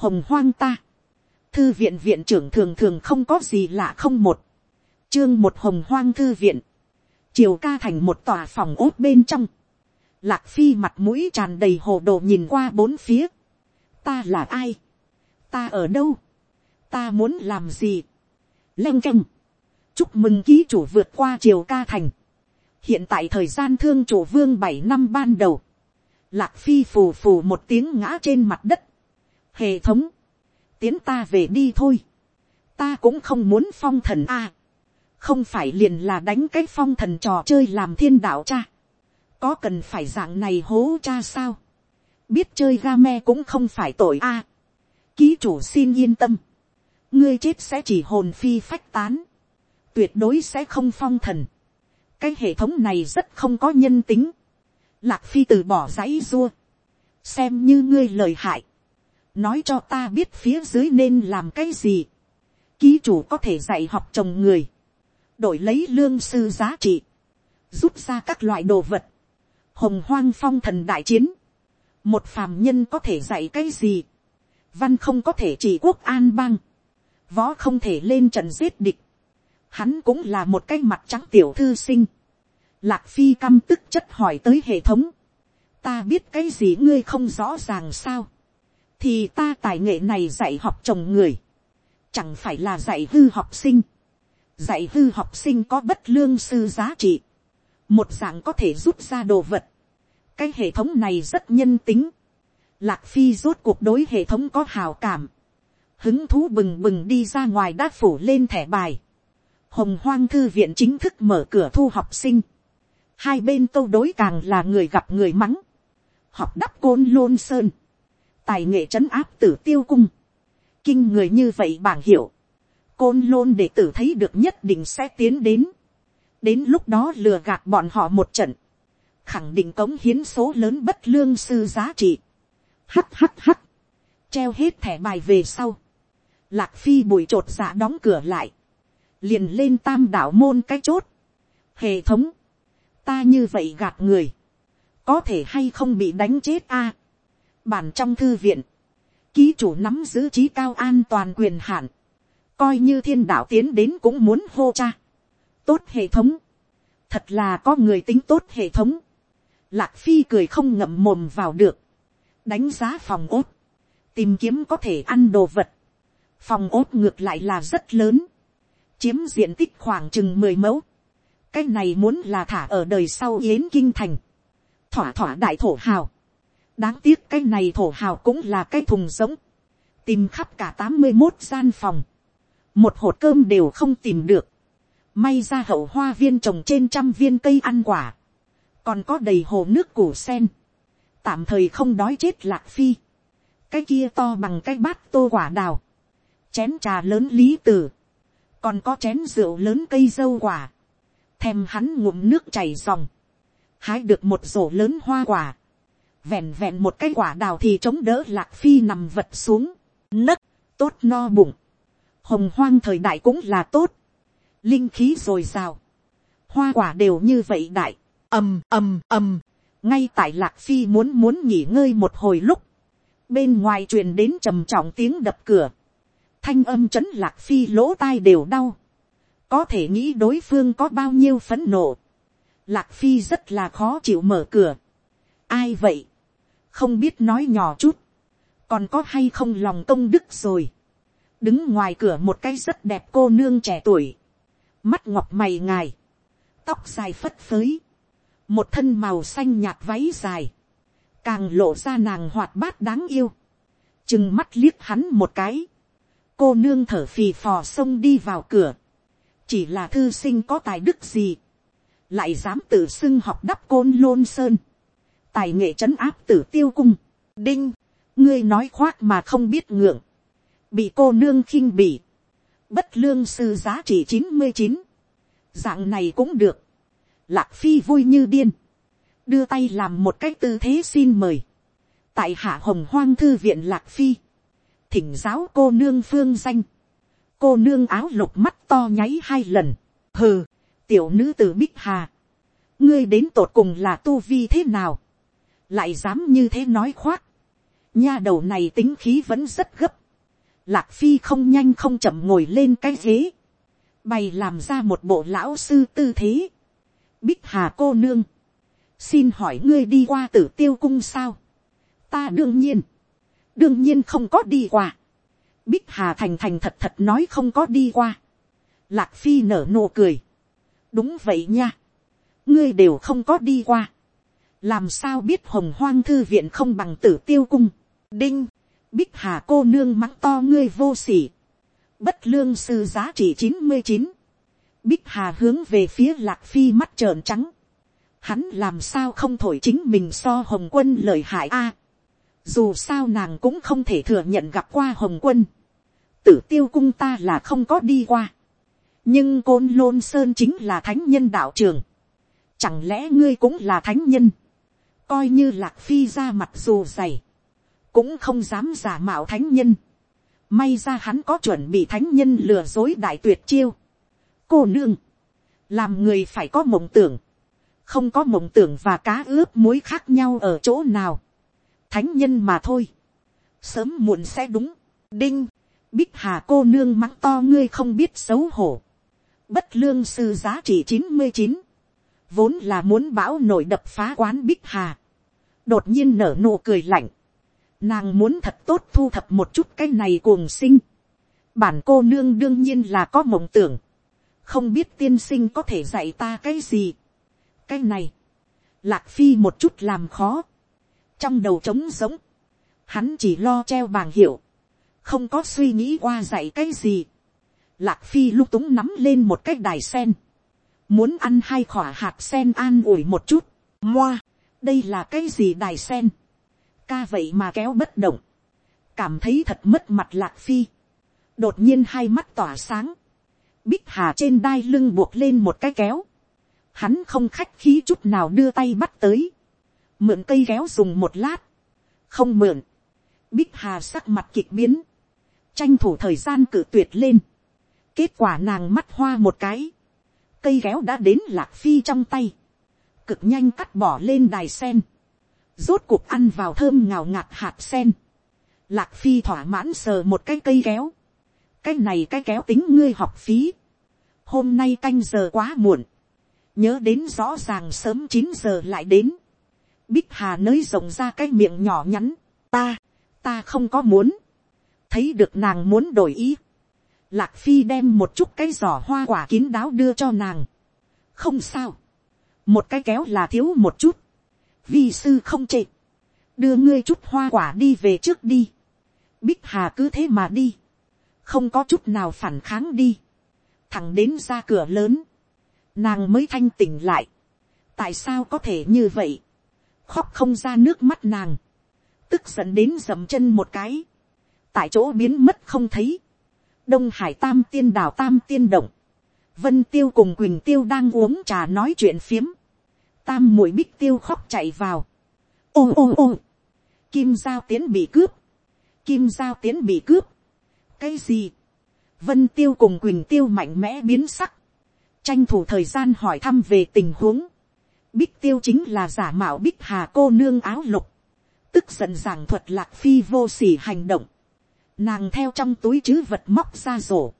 hồng hoang ta, thư viện viện trưởng thường thường không có gì lạ không một, chương một hồng hoang thư viện, chiều ca thành một tòa phòng ốt bên trong, lạc phi mặt mũi tràn đầy hồ đồ nhìn qua bốn phía, ta là ai, ta ở đâu, ta muốn làm gì, Lênh canh, chúc mừng ký chủ vượt qua chiều ca thành, hiện tại thời gian thương chủ vương bảy năm ban đầu, lạc phi phù phù một tiếng ngã trên mặt đất, hệ thống, tiến ta về đi thôi, ta cũng không muốn phong thần a, không phải liền là đánh cái phong thần trò chơi làm thiên đạo cha, có cần phải dạng này hố cha sao, biết chơi ga me cũng không phải tội a, ký chủ xin yên tâm, ngươi chết sẽ chỉ hồn phi phách tán, tuyệt đối sẽ không phong thần, cái hệ thống này rất không có nhân tính, lạc phi từ bỏ dãy dua, xem như ngươi lời hại, nói cho ta biết phía dưới nên làm cái gì, ký chủ có thể dạy học chồng người, đổi lấy lương sư giá trị, rút ra các loại đồ vật, hồng hoang phong thần đại chiến, một phàm nhân có thể dạy cái gì, văn không có thể chỉ quốc an bang, võ không thể lên trận giết địch, hắn cũng là một cái mặt trắng tiểu thư sinh, lạc phi căm tức chất hỏi tới hệ thống, ta biết cái gì ngươi không rõ ràng sao, thì ta tài nghệ này dạy học chồng người, chẳng phải là dạy hư học sinh, dạy hư học sinh có bất lương sư giá trị, một dạng có thể rút ra đồ vật, cái hệ thống này rất nhân tính, lạc phi rốt cuộc đối hệ thống có hào cảm, hứng thú bừng bừng đi ra ngoài đã phủ lên thẻ bài, hồng hoang thư viện chính thức mở cửa thu học sinh, hai bên câu đối càng là người gặp người mắng, học đắp côn lôn sơn, tài nghệ trấn áp tử tiêu cung, kinh người như vậy bảng hiệu, côn lôn để tử thấy được nhất định sẽ tiến đến, đến lúc đó lừa gạt bọn họ một trận, khẳng định cống hiến số lớn bất lương sư giá trị, hắt hắt hắt, treo hết thẻ bài về sau, lạc phi bụi t r ộ t dạ đóng cửa lại, liền lên tam đảo môn cái chốt, hệ thống, ta như vậy gạt người, có thể hay không bị đánh chết a, Bản trong thư viện, ký chủ nắm giữ trí cao an toàn quyền hạn, coi như thiên đạo tiến đến cũng muốn hô cha. Tốt hệ thống, thật là có người tính tốt hệ thống. Lạc phi cười không ngậm mồm vào được, đánh giá phòng ốt, tìm kiếm có thể ăn đồ vật. Phòng ốt ngược lại là rất lớn, chiếm diện tích khoảng chừng mười mẫu. cái này muốn là thả ở đời sau yến kinh thành, thỏa thỏa đại thổ hào đáng tiếc cái này thổ hào cũng là cái thùng giống, tìm khắp cả tám mươi một gian phòng, một hột cơm đều không tìm được, may ra hậu hoa viên trồng trên trăm viên cây ăn quả, còn có đầy hồ nước củ sen, tạm thời không đói chết lạc phi, cái kia to bằng cái bát tô quả đào, chén trà lớn lý tử, còn có chén rượu lớn cây dâu quả, thèm hắn ngụm nước chảy dòng, hái được một rổ lớn hoa quả, vẹn vẹn một cái quả đào thì chống đỡ lạc phi nằm vật xuống, nấc, tốt no bụng, hồng hoang thời đại cũng là tốt, linh khí dồi dào, hoa quả đều như vậy đại, ầm ầm ầm, ngay tại lạc phi muốn muốn nghỉ ngơi một hồi lúc, bên ngoài truyền đến trầm trọng tiếng đập cửa, thanh âm c h ấ n lạc phi lỗ tai đều đau, có thể nghĩ đối phương có bao nhiêu phấn nộ, lạc phi rất là khó chịu mở cửa, ai vậy, không biết nói nhỏ chút, còn có hay không lòng công đức rồi. đứng ngoài cửa một cái rất đẹp cô nương trẻ tuổi, mắt ngọc mày ngài, tóc dài phất phới, một thân màu xanh nhạt váy dài, càng lộ ra nàng hoạt bát đáng yêu, chừng mắt liếc hắn một cái, cô nương thở phì phò xông đi vào cửa, chỉ là thư sinh có tài đức gì, lại dám tự xưng học đắp côn lôn sơn, tài nghệ trấn áp tử tiêu cung, đinh, ngươi nói khoác mà không biết ngượng, bị cô nương khinh bỉ, bất lương sư giá trị chín mươi chín, dạng này cũng được, lạc phi vui như điên, đưa tay làm một cái tư thế xin mời, tại hạ hồng hoang thư viện lạc phi, thỉnh giáo cô nương phương danh, cô nương áo lục mắt to nháy hai lần, hừ, tiểu nữ t bích hà, ngươi đến tột cùng là tu vi thế nào, lại dám như thế nói khoác, nha đầu này tính khí vẫn rất gấp, lạc phi không nhanh không chậm ngồi lên cái ghế, bày làm ra một bộ lão sư tư thế, bích hà cô nương, xin hỏi ngươi đi qua tử tiêu cung sao, ta đương nhiên, đương nhiên không có đi qua, bích hà thành thành thật thật nói không có đi qua, lạc phi nở nụ cười, đúng vậy nha, ngươi đều không có đi qua, làm sao biết hồng hoang thư viện không bằng tử tiêu cung, đinh, bích hà cô nương mắng to ngươi vô sỉ, bất lương sư giá trị chín mươi chín, bích hà hướng về phía lạc phi mắt trợn trắng, hắn làm sao không thổi chính mình so hồng quân lời hại a, dù sao nàng cũng không thể thừa nhận gặp qua hồng quân, tử tiêu cung ta là không có đi qua, nhưng côn lôn sơn chính là thánh nhân đạo trường, chẳng lẽ ngươi cũng là thánh nhân, coi như lạc phi ra mặt dù dày, cũng không dám giả mạo thánh nhân, may ra hắn có chuẩn bị thánh nhân lừa dối đại tuyệt chiêu, cô nương, làm người phải có mộng tưởng, không có mộng tưởng và cá ướp muối khác nhau ở chỗ nào, thánh nhân mà thôi, sớm muộn sẽ đúng, đinh, bích hà cô nương mắng to ngươi không biết xấu hổ, bất lương sư giá trị chín mươi chín, vốn là muốn bão nổi đập phá quán bích hà, đột nhiên nở nụ cười lạnh, nàng muốn thật tốt thu thập một chút cái này cuồng sinh, bản cô nương đương nhiên là có mộng tưởng, không biết tiên sinh có thể dạy ta cái gì, cái này, lạc phi một chút làm khó, trong đầu trống giống, hắn chỉ lo treo bảng hiệu, không có suy nghĩ qua dạy cái gì, lạc phi lúc túng nắm lên một cái đài sen, muốn ăn hai khỏa hạt sen an ủi một chút, moa, đây là cái gì đài sen, ca vậy mà kéo bất động, cảm thấy thật mất mặt lạc phi, đột nhiên hai mắt tỏa sáng, bích hà trên đai lưng buộc lên một cái kéo, hắn không khách khí chút nào đưa tay bắt tới, mượn cây kéo dùng một lát, không mượn, bích hà sắc mặt kịch biến, tranh thủ thời gian cử tuyệt lên, kết quả nàng mắt hoa một cái, cây kéo đã đến lạc phi trong tay, cực nhanh cắt bỏ lên đài sen, rốt cuộc ăn vào thơm ngào ngạt hạt sen, lạc phi thỏa mãn sờ một cái cây kéo, cái này cái kéo tính ngươi học phí, hôm nay canh giờ quá muộn, nhớ đến rõ ràng sớm chín giờ lại đến, bích hà nới rộng ra cái miệng nhỏ nhắn, ta, ta không có muốn, thấy được nàng muốn đổi ý, lạc phi đem một chút cái giỏ hoa quả kín đáo đưa cho nàng, không sao, một cái kéo là thiếu một chút, vi sư không chệ, đưa ngươi chút hoa quả đi về trước đi, bích hà cứ thế mà đi, không có chút nào phản kháng đi, thẳng đến ra cửa lớn, nàng mới thanh tỉnh lại, tại sao có thể như vậy, khóc không ra nước mắt nàng, tức giận đến dầm chân một cái, tại chỗ biến mất không thấy, đông hải tam tiên đảo tam tiên động, vân tiêu cùng quỳnh tiêu đang uống trà nói chuyện phiếm, tam mũi bích tiêu khóc chạy vào, ôm ôm ôm kim giao tiến bị cướp, kim giao tiến bị cướp, cái gì, vân tiêu cùng quỳnh tiêu mạnh mẽ biến sắc, tranh thủ thời gian hỏi thăm về tình huống, bích tiêu chính là giả mạo bích hà cô nương áo lục, tức giận giảng thuật lạc phi vô s ỉ hành động, nàng theo trong túi chứ vật móc ra rổ,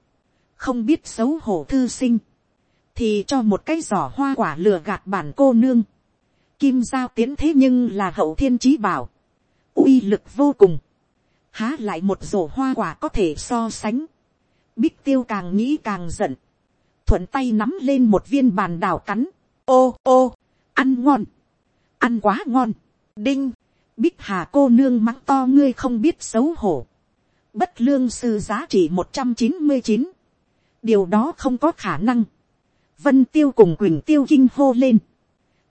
không biết xấu hổ thư sinh, thì cho một cái giỏ hoa quả lừa gạt bản cô nương, kim giao tiến thế nhưng là hậu thiên trí bảo, uy lực vô cùng, há lại một rổ hoa quả có thể so sánh, bích tiêu càng nghĩ càng giận, thuận tay nắm lên một viên bàn đào cắn, ô ô, ăn ngon, ăn quá ngon, đinh, bích hà cô nương mắng to ngươi không biết xấu hổ, bất lương sư giá trị một trăm chín mươi chín, điều đó không có khả năng, vân tiêu cùng quỳnh tiêu kinh hô lên,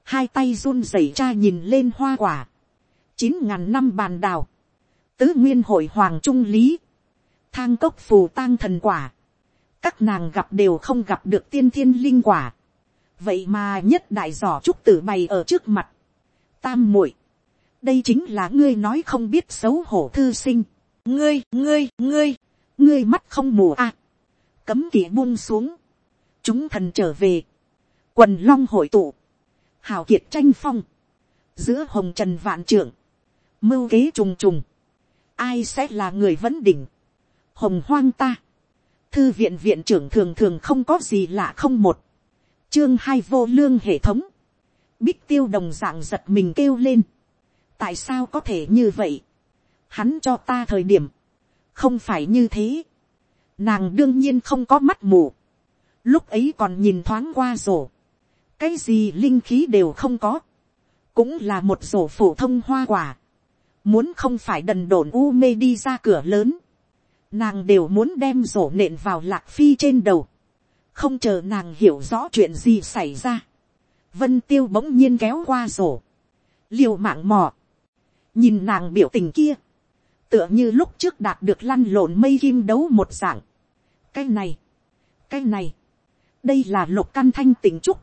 hai tay run rẩy cha nhìn lên hoa quả, chín ngàn năm bàn đào, tứ nguyên hội hoàng trung lý, thang cốc phù tang thần quả, các nàng gặp đều không gặp được tiên thiên linh quả, vậy mà nhất đại giỏ trúc tử bày ở trước mặt, tam muội, đây chính là ngươi nói không biết xấu hổ thư sinh, ngươi, ngươi, ngươi, ngươi mắt không mù à. cấm kỵ buông xuống, chúng thần trở về, quần long hội tụ, hào kiệt tranh phong, giữa hồng trần vạn trưởng, mưu kế trùng trùng, ai sẽ là người vấn đỉnh, hồng hoang ta, thư viện viện trưởng thường thường không có gì lạ không một, chương hai vô lương hệ thống, bích tiêu đồng dạng giật mình kêu lên, tại sao có thể như vậy, hắn cho ta thời điểm, không phải như thế, nàng đương nhiên không có mắt mù, lúc ấy còn nhìn thoáng qua rổ, cái gì linh khí đều không có, cũng là một rổ phổ thông hoa quả, muốn không phải đần đổn u mê đi ra cửa lớn, nàng đều muốn đem rổ nện vào lạc phi trên đầu, không chờ nàng hiểu rõ chuyện gì xảy ra, vân tiêu bỗng nhiên kéo qua rổ, liều mạng mò, nhìn nàng biểu tình kia, tựa như lúc trước đạt được lăn lộn mây kim đấu một dạng, cái này, cái này, đây là lục căn thanh tỉnh trúc,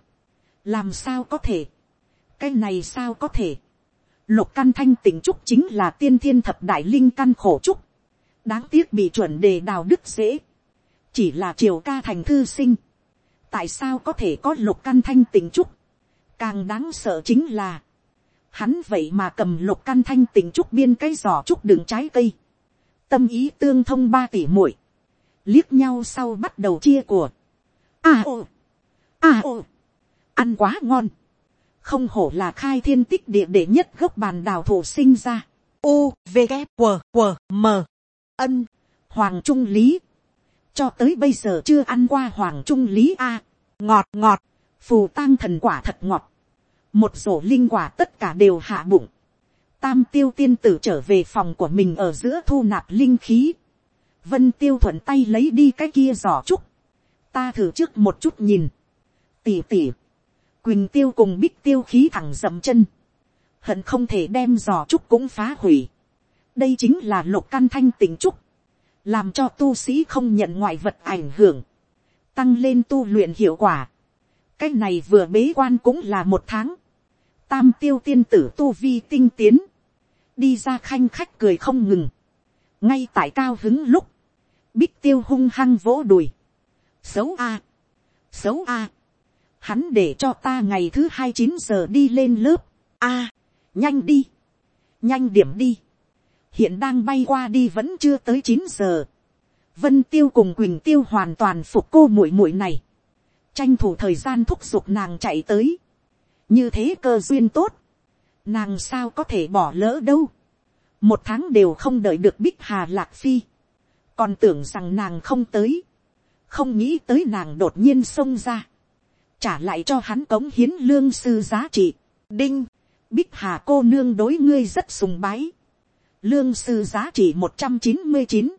làm sao có thể, cái này sao có thể, lục căn thanh tỉnh trúc chính là tiên thiên thập đại linh căn khổ trúc, đáng tiếc bị chuẩn đề đào đức dễ, chỉ là triều ca thành thư sinh, tại sao có thể có lục căn thanh tỉnh trúc, càng đáng sợ chính là, hắn vậy mà cầm lục căn thanh tỉnh trúc biên cái giỏ trúc đường trái cây, tâm ý tương thông ba tỷ muội, liếc nhau sau bắt đầu chia của, a ô, a ô, ăn quá ngon, không hổ là khai thiên tích địa để nhất gốc bàn đào thổ sinh ra, u v g q q m. Ân, hoàng trung lý, cho tới bây giờ chưa ăn qua hoàng trung lý a, ngọt ngọt, phù tang thần quả thật ngọt, một rổ linh quả tất cả đều hạ bụng, tam tiêu tiên tử trở về phòng của mình ở giữa thu nạp linh khí, vân tiêu thuận tay lấy đi cái kia giỏ trúc, ta thử trước một chút nhìn, tỉ tỉ, quỳnh tiêu cùng bích tiêu khí thẳng dậm chân, hận không thể đem giò trúc cũng phá hủy, đây chính là lục căn thanh tỉnh trúc, làm cho tu sĩ không nhận ngoại vật ảnh hưởng, tăng lên tu luyện hiệu quả. cái này vừa bế quan cũng là một tháng, tam tiêu tiên tử tu vi tinh tiến, đi ra khanh khách cười không ngừng, ngay tại cao hứng lúc, bích tiêu hung hăng vỗ đùi, xấu a, xấu a, hắn để cho ta ngày thứ hai chín giờ đi lên lớp, a, nhanh đi, nhanh điểm đi, hiện đang bay qua đi vẫn chưa tới chín giờ, vân tiêu cùng quỳnh tiêu hoàn toàn phục cô muội muội này, tranh thủ thời gian thúc giục nàng chạy tới, như thế cơ duyên tốt, nàng sao có thể bỏ lỡ đâu, một tháng đều không đợi được bích hà lạc phi, còn tưởng rằng nàng không tới, không nghĩ tới nàng đột nhiên xông ra, trả lại cho hắn cống hiến lương sư giá trị, đinh, bích hà cô nương đối ngươi rất sùng bái, lương sư giá trị một trăm chín mươi chín,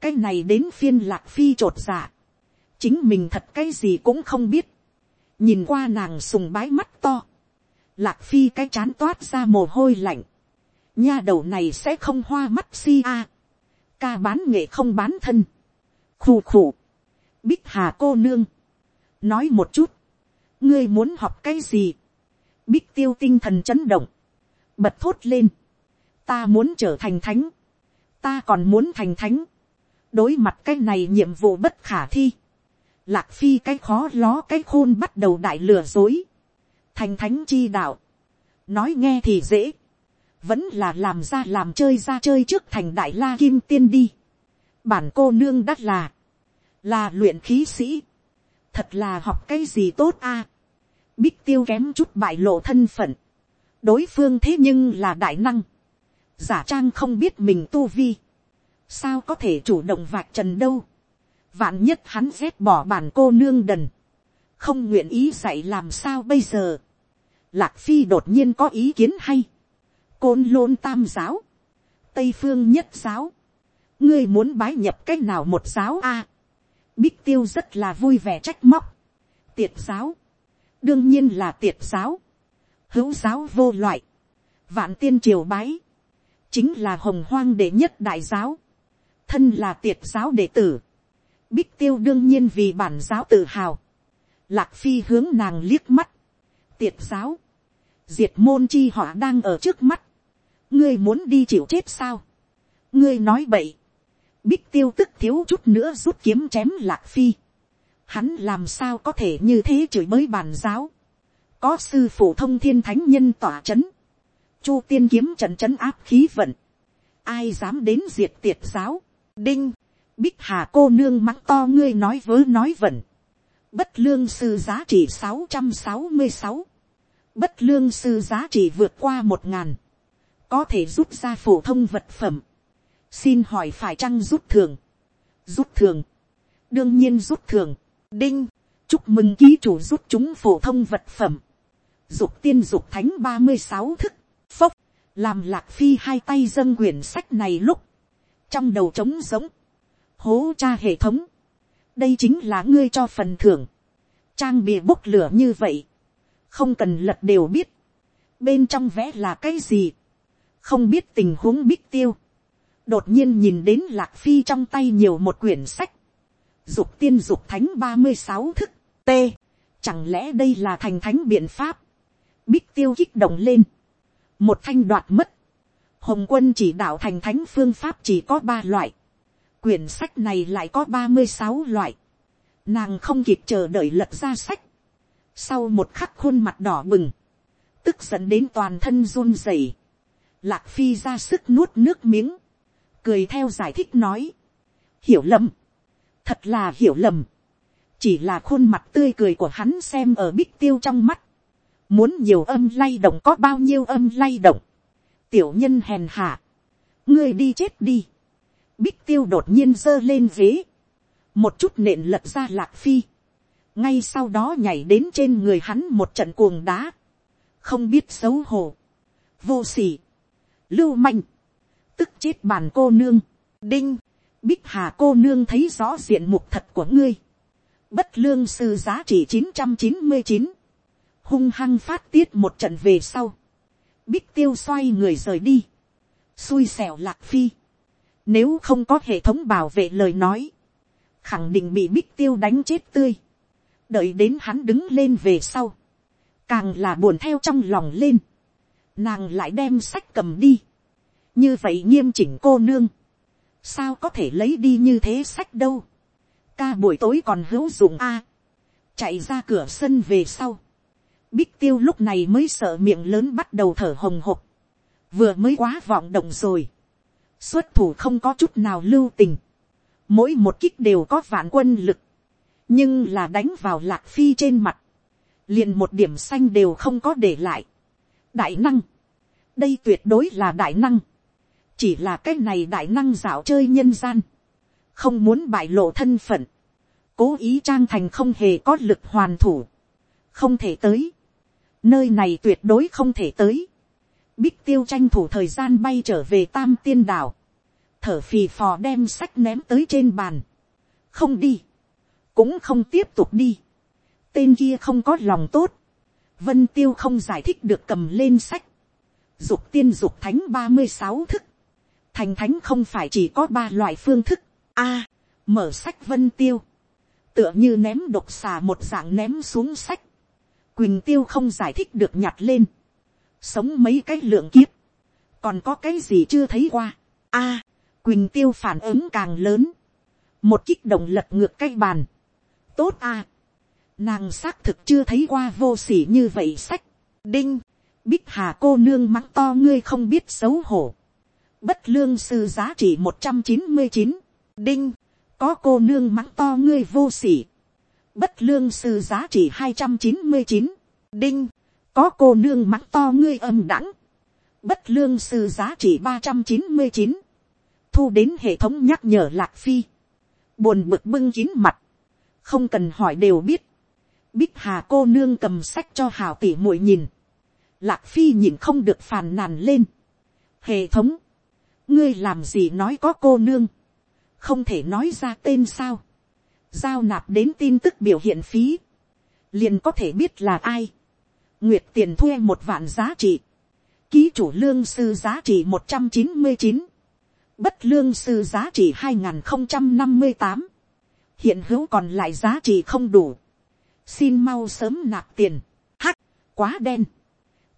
cái này đến phiên lạc phi t r ộ t giả, chính mình thật cái gì cũng không biết, nhìn qua nàng sùng bái mắt to, lạc phi cái chán toát ra mồ hôi lạnh, nha đầu này sẽ không hoa mắt si a, ca bán nghệ không bán thân, khù khù, bích hà cô nương, nói một chút, ngươi muốn học cái gì, bích tiêu tinh thần chấn động, bật thốt lên, ta muốn trở thành thánh, ta còn muốn thành thánh, đối mặt cái này nhiệm vụ bất khả thi, lạc phi cái khó ló cái khôn bắt đầu đại lừa dối, thành thánh chi đạo, nói nghe thì dễ, vẫn là làm ra làm chơi ra chơi trước thành đại la kim tiên đi, bản cô nương đắt là, là luyện khí sĩ, thật là học cái gì tốt a, bích tiêu kém chút bại lộ thân phận, đối phương thế nhưng là đại năng, giả trang không biết mình tu vi, sao có thể chủ động vạch trần đâu, vạn nhất hắn rét bỏ bản cô nương đần, không nguyện ý dạy làm sao bây giờ, lạc phi đột nhiên có ý kiến hay, côn lôn tam giáo, tây phương nhất giáo, ngươi muốn bái nhập c á c h nào một giáo a, bích tiêu rất là vui vẻ trách móc, tiệt giáo, đương nhiên là tiệt giáo, hữu giáo vô loại, vạn tiên triều bái, chính là hồng hoang đệ nhất đại giáo, thân là tiệt giáo đệ tử, bích tiêu đương nhiên vì bản giáo tự hào, lạc phi hướng nàng liếc mắt, tiệt giáo, diệt môn chi họ đang ở trước mắt, ngươi muốn đi chịu chết sao, ngươi nói bậy, bích tiêu tức thiếu chút nữa rút kiếm chém lạc phi, hắn làm sao có thể như thế chửi bới bàn giáo, có sư phụ thông thiên thánh nhân tỏa chấn, chu tiên kiếm trận chấn áp khí vận, ai dám đến diệt tiệt giáo, đinh, bích hà cô nương mắng to ngươi nói vớ nói vẩn, bất lương sư giá trị sáu trăm sáu mươi sáu, bất lương sư giá trị vượt qua một ngàn, có thể rút ra phổ thông vật phẩm, xin hỏi phải chăng rút thường, rút thường, đương nhiên rút thường, đinh, chúc mừng ký chủ rút chúng phổ thông vật phẩm, dục tiên dục thánh ba mươi sáu thức, phốc, làm lạc phi hai tay dâng quyển sách này lúc, trong đầu trống giống, hố cha hệ thống, đây chính là ngươi cho phần thưởng, trang bìa bốc lửa như vậy, không cần lật đều biết, bên trong vẽ là cái gì, không biết tình huống bích tiêu, đột nhiên nhìn đến lạc phi trong tay nhiều một quyển sách, dục tiên dục thánh ba mươi sáu thức, t, chẳng lẽ đây là thành thánh biện pháp, bích tiêu kích động lên, một thanh đoạt mất, hồng quân chỉ đạo thành thánh phương pháp chỉ có ba loại, quyển sách này lại có ba mươi sáu loại, nàng không kịp chờ đợi lật ra sách, sau một khắc khuôn mặt đỏ bừng, tức giận đến toàn thân run rẩy, lạc phi ra sức nuốt nước miếng, cười theo giải thích nói, hiểu lầm, thật là hiểu lầm, chỉ là khuôn mặt tươi cười của hắn xem ở bích tiêu trong mắt, muốn nhiều âm lay động có bao nhiêu âm lay động, tiểu nhân hèn hạ, ngươi đi chết đi, bích tiêu đột nhiên giơ lên ghế, một chút nện lật ra lạc phi, ngay sau đó nhảy đến trên người hắn một trận cuồng đá, không biết xấu hổ, vô sỉ. Lưu manh, tức chết bàn cô nương, đinh, bích hà cô nương thấy rõ diện mục thật của ngươi, bất lương sư giá trị chín trăm chín mươi chín, hung hăng phát tiết một trận về sau, bích tiêu xoay người rời đi, xui xẻo lạc phi, nếu không có hệ thống bảo vệ lời nói, khẳng định bị bích tiêu đánh chết tươi, đợi đến hắn đứng lên về sau, càng là buồn theo trong lòng lên, nàng lại đem sách cầm đi, như vậy nghiêm chỉnh cô nương, sao có thể lấy đi như thế sách đâu, ca buổi tối còn hữu dụng a, chạy ra cửa sân về sau, bích tiêu lúc này mới sợ miệng lớn bắt đầu thở hồng hộc, vừa mới quá vọng động rồi, xuất thủ không có chút nào lưu tình, mỗi một kích đều có vạn quân lực, nhưng là đánh vào lạc phi trên mặt, liền một điểm xanh đều không có để lại. đại năng, đây tuyệt đối là đại năng, chỉ là cái này đại năng dạo chơi nhân gian, không muốn bại lộ thân phận, cố ý trang thành không hề có lực hoàn thủ, không thể tới, nơi này tuyệt đối không thể tới, bích tiêu tranh thủ thời gian bay trở về tam tiên đảo, thở phì phò đem sách ném tới trên bàn, không đi, cũng không tiếp tục đi, tên kia không có lòng tốt, vân tiêu không giải thích được cầm lên sách, dục tiên dục thánh ba mươi sáu thức, thành thánh không phải chỉ có ba loại phương thức, a, mở sách vân tiêu, tựa như ném độc xà một dạng ném xuống sách, quỳnh tiêu không giải thích được nhặt lên, sống mấy cái lượng kiếp, còn có cái gì chưa thấy qua, a, quỳnh tiêu phản ứng càng lớn, một kích động lật ngược cái bàn, tốt a, nàng xác thực chưa thấy qua vô s ỉ như vậy sách, đinh, bích hà cô nương mắng to ngươi không biết xấu hổ, bất lương sư giá trị một trăm chín mươi chín, đinh, có cô nương mắng to ngươi vô sỉ. Bất lương sư giá trị hai trăm chín mươi chín, đinh, có cô nương mắng to ngươi âm đẳng, bất lương sư giá trị ba trăm chín mươi chín, thu đến hệ thống nhắc nhở lạc phi, buồn bực bưng kín mặt, không cần hỏi đều biết, bích hà cô nương cầm sách cho hào tỉ muội nhìn, lạc phi nhìn không được phàn nàn lên, hệ thống, ngươi làm gì nói có cô nương, không thể nói ra tên sao, giao nạp đến tin tức biểu hiện phí, liền có thể biết là ai, nguyệt tiền thuê một vạn giá trị, ký chủ lương sư giá trị một trăm chín mươi chín, bất lương sư giá trị hai nghìn không trăm năm mươi tám, hiện hữu còn lại giá trị không đủ, xin mau sớm nạp tiền, hắc, quá đen,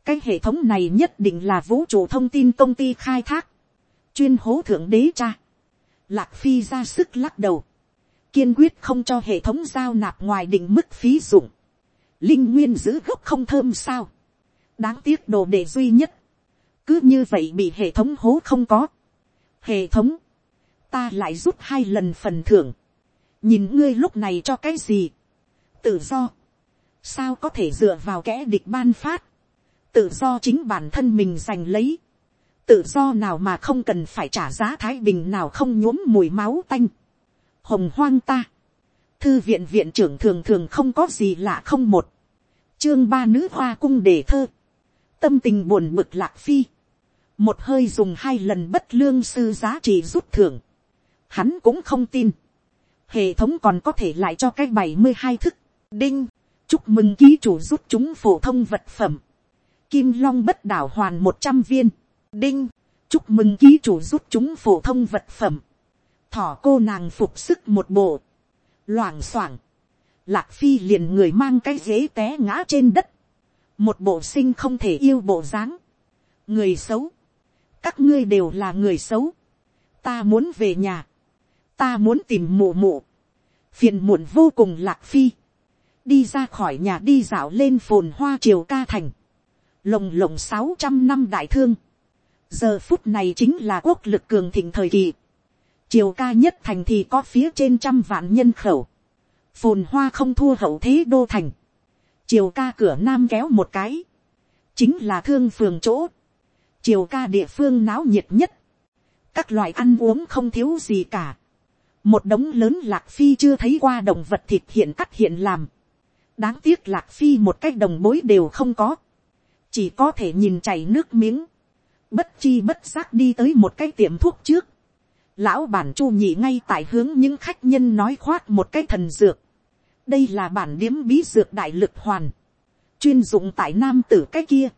cái hệ thống này nhất định là vũ trụ thông tin công ty khai thác, chuyên hố thượng đế cha, lạc phi ra sức lắc đầu, kiên quyết không cho hệ thống giao nạp ngoài định mức phí dụng, linh nguyên giữ gốc không thơm sao, đáng tiếc đồ đề duy nhất, cứ như vậy bị hệ thống hố không có, hệ thống, ta lại rút hai lần phần thưởng, nhìn ngươi lúc này cho cái gì, tự do, sao có thể dựa vào kẽ địch ban phát, tự do chính bản thân mình giành lấy, tự do nào mà không cần phải trả giá thái bình nào không nhuốm mùi máu tanh, hồng hoang ta, thư viện viện trưởng thường thường không có gì lạ không một, chương ba nữ hoa cung đề thơ, tâm tình buồn bực lạc phi, một hơi dùng hai lần bất lương sư giá trị rút thưởng, hắn cũng không tin, hệ thống còn có thể lại cho cái bảy mươi hai thức, đinh, chúc mừng ký chủ rút chúng phổ thông vật phẩm, kim long bất đảo hoàn một trăm viên, đinh, chúc mừng ký chủ rút chúng phổ thông vật phẩm, thỏ cô nàng phục sức một bộ, loảng xoảng, lạc phi liền người mang cái ghế té ngã trên đất, một bộ sinh không thể yêu bộ dáng, người xấu, các ngươi đều là người xấu, ta muốn về nhà, ta muốn tìm mụ mụ, phiền muộn vô cùng lạc phi, đi ra khỏi nhà đi dạo lên phồn hoa triều ca thành, lồng lồng sáu trăm năm đại thương, giờ phút này chính là quốc lực cường thịnh thời kỳ, triều ca nhất thành thì có phía trên trăm vạn nhân khẩu, phồn hoa không thua hậu thế đô thành, triều ca cửa nam kéo một cái, chính là thương phường chỗ, triều ca địa phương náo nhiệt nhất, các loại ăn uống không thiếu gì cả, một đống lớn lạc phi chưa thấy qua động vật thịt hiện cắt hiện làm, đáng tiếc lạc phi một cách đồng bối đều không có, chỉ có thể nhìn chảy nước miếng, bất chi bất giác đi tới một cái tiệm thuốc trước, lão bản chu nhị ngay tại hướng những khách nhân nói khoát một cái thần dược, đây là bản điếm bí dược đại lực hoàn, chuyên dụng tại nam tử cái kia,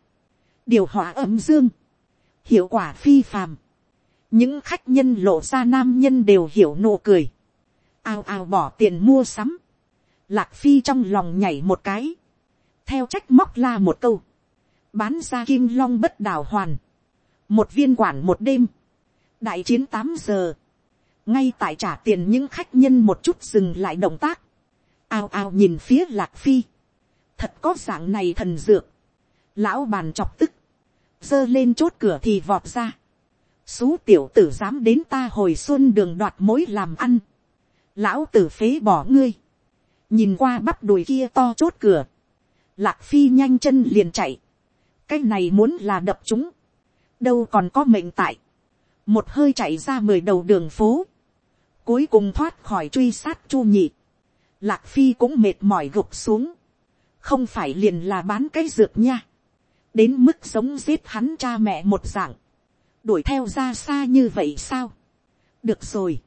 điều hòa âm dương, hiệu quả phi phàm, những khách nhân lộ ra nam nhân đều hiểu nụ cười, ao ao bỏ tiền mua sắm, lạc phi trong lòng nhảy một cái, theo trách móc la một câu, bán ra kim long bất đào hoàn, một viên quản một đêm, đại chiến tám giờ, ngay tại trả tiền những khách nhân một chút dừng lại động tác, ao ao nhìn phía lạc phi, thật có dạng này thần dược, lão bàn chọc tức, giơ lên chốt cửa thì vọt ra, xú tiểu tử dám đến ta hồi xuân đường đoạt mối làm ăn, lão tử phế bỏ ngươi, nhìn qua bắp đùi kia to chốt cửa, lạc phi nhanh chân liền chạy, cái này muốn là đập chúng, đâu còn có mệnh tại, một hơi chạy ra mười đầu đường phố, cuối cùng thoát khỏi truy sát chu nhị, lạc phi cũng mệt mỏi gục xuống, không phải liền là bán cái dược nha, đến mức sống giết hắn cha mẹ một dạng, đuổi theo ra xa như vậy sao, được rồi,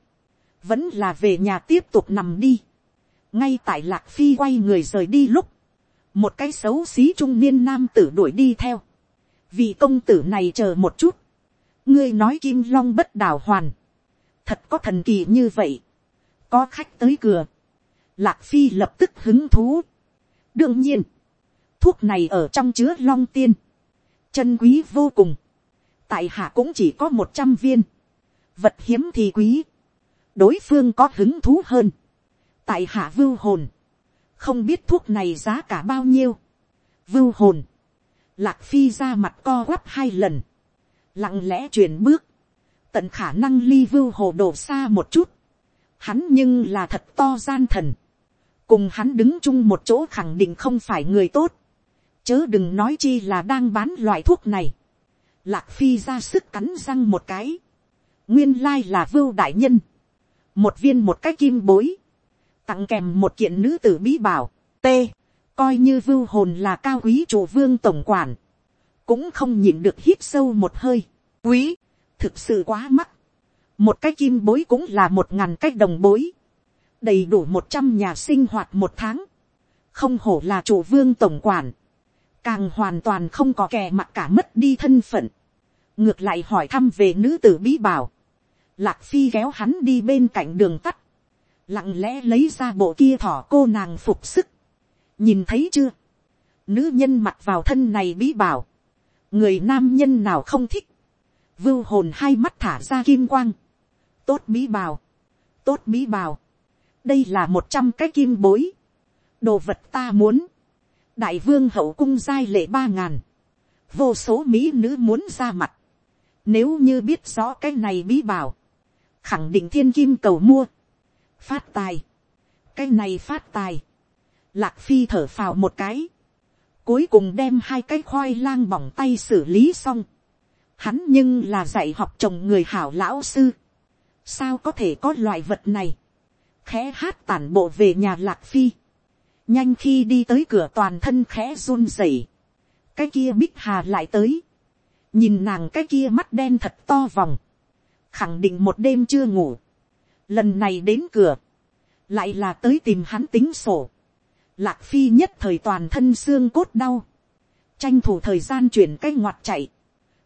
vẫn là về nhà tiếp tục nằm đi, ngay tại lạc phi quay người rời đi lúc, một cái xấu xí trung niên nam tử đuổi đi theo, vì công tử này chờ một chút, ngươi nói kim long bất đảo hoàn, thật có thần kỳ như vậy, có khách tới cửa, lạc phi lập tức hứng thú. đương nhiên, thuốc này ở trong chứa long tiên, chân quý vô cùng, tại hạ cũng chỉ có một trăm viên, vật hiếm thì quý, đối phương có hứng thú hơn, tại hạ vưu hồn, không biết thuốc này giá cả bao nhiêu, vưu hồn, lạc phi ra mặt co quắp hai lần, lặng lẽ chuyển bước, tận khả năng ly vưu hồ đổ xa một chút, hắn nhưng là thật to gian thần, cùng hắn đứng chung một chỗ khẳng định không phải người tốt, chớ đừng nói chi là đang bán loại thuốc này, lạc phi ra sức cắn răng một cái, nguyên lai là vưu đại nhân, một viên một cái kim bối, tặng kèm một kiện nữ tử bí bảo, t, coi như vưu hồn là cao quý chủ vương tổng quản, cũng không nhịn được hít sâu một hơi, quý, thực sự quá mắc, một cái kim bối cũng là một ngàn cái đồng bối, đầy đủ một trăm nhà sinh hoạt một tháng, không hổ là chủ vương tổng quản, càng hoàn toàn không có kẻ mặt cả mất đi thân phận, ngược lại hỏi thăm về nữ tử bí bảo, lạc phi kéo hắn đi bên cạnh đường tắt, lặng lẽ lấy ra bộ kia thỏ cô nàng phục sức, nhìn thấy chưa, nữ nhân mặc vào thân này bí bảo, người nam nhân nào không thích, vưu hồn hai mắt thả ra kim quang, tốt bí bảo. Tốt bí bảo. Đây là một trăm cái kim bối, đồ vật ta muốn, đại vương hậu cung giai lệ ba ngàn, vô số mỹ nữ muốn ra mặt, Nếu như biết rõ cái này bí bảo. Khẳng định thiên kim cầu mua. Phát tài. Cái này phát tài. Lạc phi thở phào một cái. Cuối cùng đem hai cái khoai lang bỏng tay xử lý xong. Hắn nhưng là dạy học chồng người hảo lão sư. Sao có thể có loại vật này. Khẽ hát tản bộ về nhà lạc phi. Nhanh khi đi tới cửa toàn thân khẽ run rẩy. Cái kia bích hà lại tới nhìn nàng cái kia mắt đen thật to vòng, khẳng định một đêm chưa ngủ, lần này đến cửa, lại là tới tìm hắn tính sổ, lạc phi nhất thời toàn thân xương cốt đau, tranh thủ thời gian chuyển cái ngoặt chạy,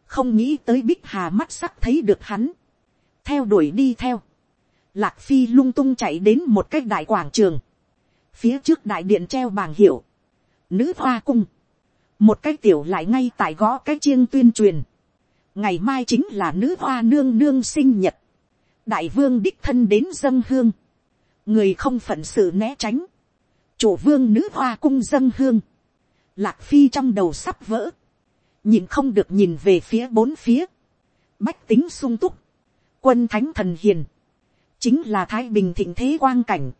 không nghĩ tới bích hà mắt sắc thấy được hắn, theo đuổi đi theo, lạc phi lung tung chạy đến một cái đại quảng trường, phía trước đại điện treo bảng hiệu, nữ hoa cung, một cái tiểu lại ngay tại gõ cái chiêng tuyên truyền, ngày mai chính là nữ hoa nương nương sinh nhật, đại vương đích thân đến dân hương, người không phận sự né tránh, chủ vương nữ hoa cung dân hương, lạc phi trong đầu sắp vỡ, nhìn không được nhìn về phía bốn phía, bách tính sung túc, quân thánh thần hiền, chính là thái bình thịnh thế quang cảnh,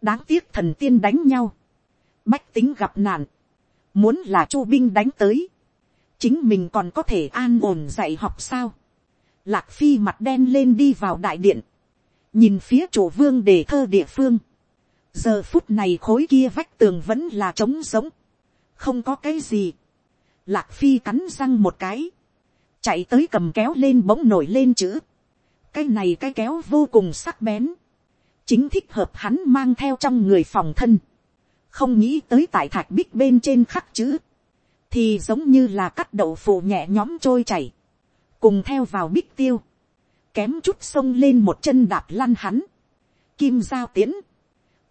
đáng tiếc thần tiên đánh nhau, bách tính gặp nạn, muốn là chu binh đánh tới, chính mình còn có thể an ổn dạy học sao. Lạc phi mặt đen lên đi vào đại điện, nhìn phía chủ vương đề thơ địa phương giờ phút này khối kia vách tường vẫn là trống giống, không có cái gì. Lạc phi cắn răng một cái, chạy tới cầm kéo lên bỗng nổi lên chữ. cái này cái kéo vô cùng sắc bén, chính thích hợp hắn mang theo trong người phòng thân. Không nghĩ tới tại thạch bích bên trên khắc chữ, thì giống như là cắt đậu phụ nhẹ nhõm trôi chảy, cùng theo vào bích tiêu, kém chút xông lên một chân đạp lăn hắn, kim giao tiến,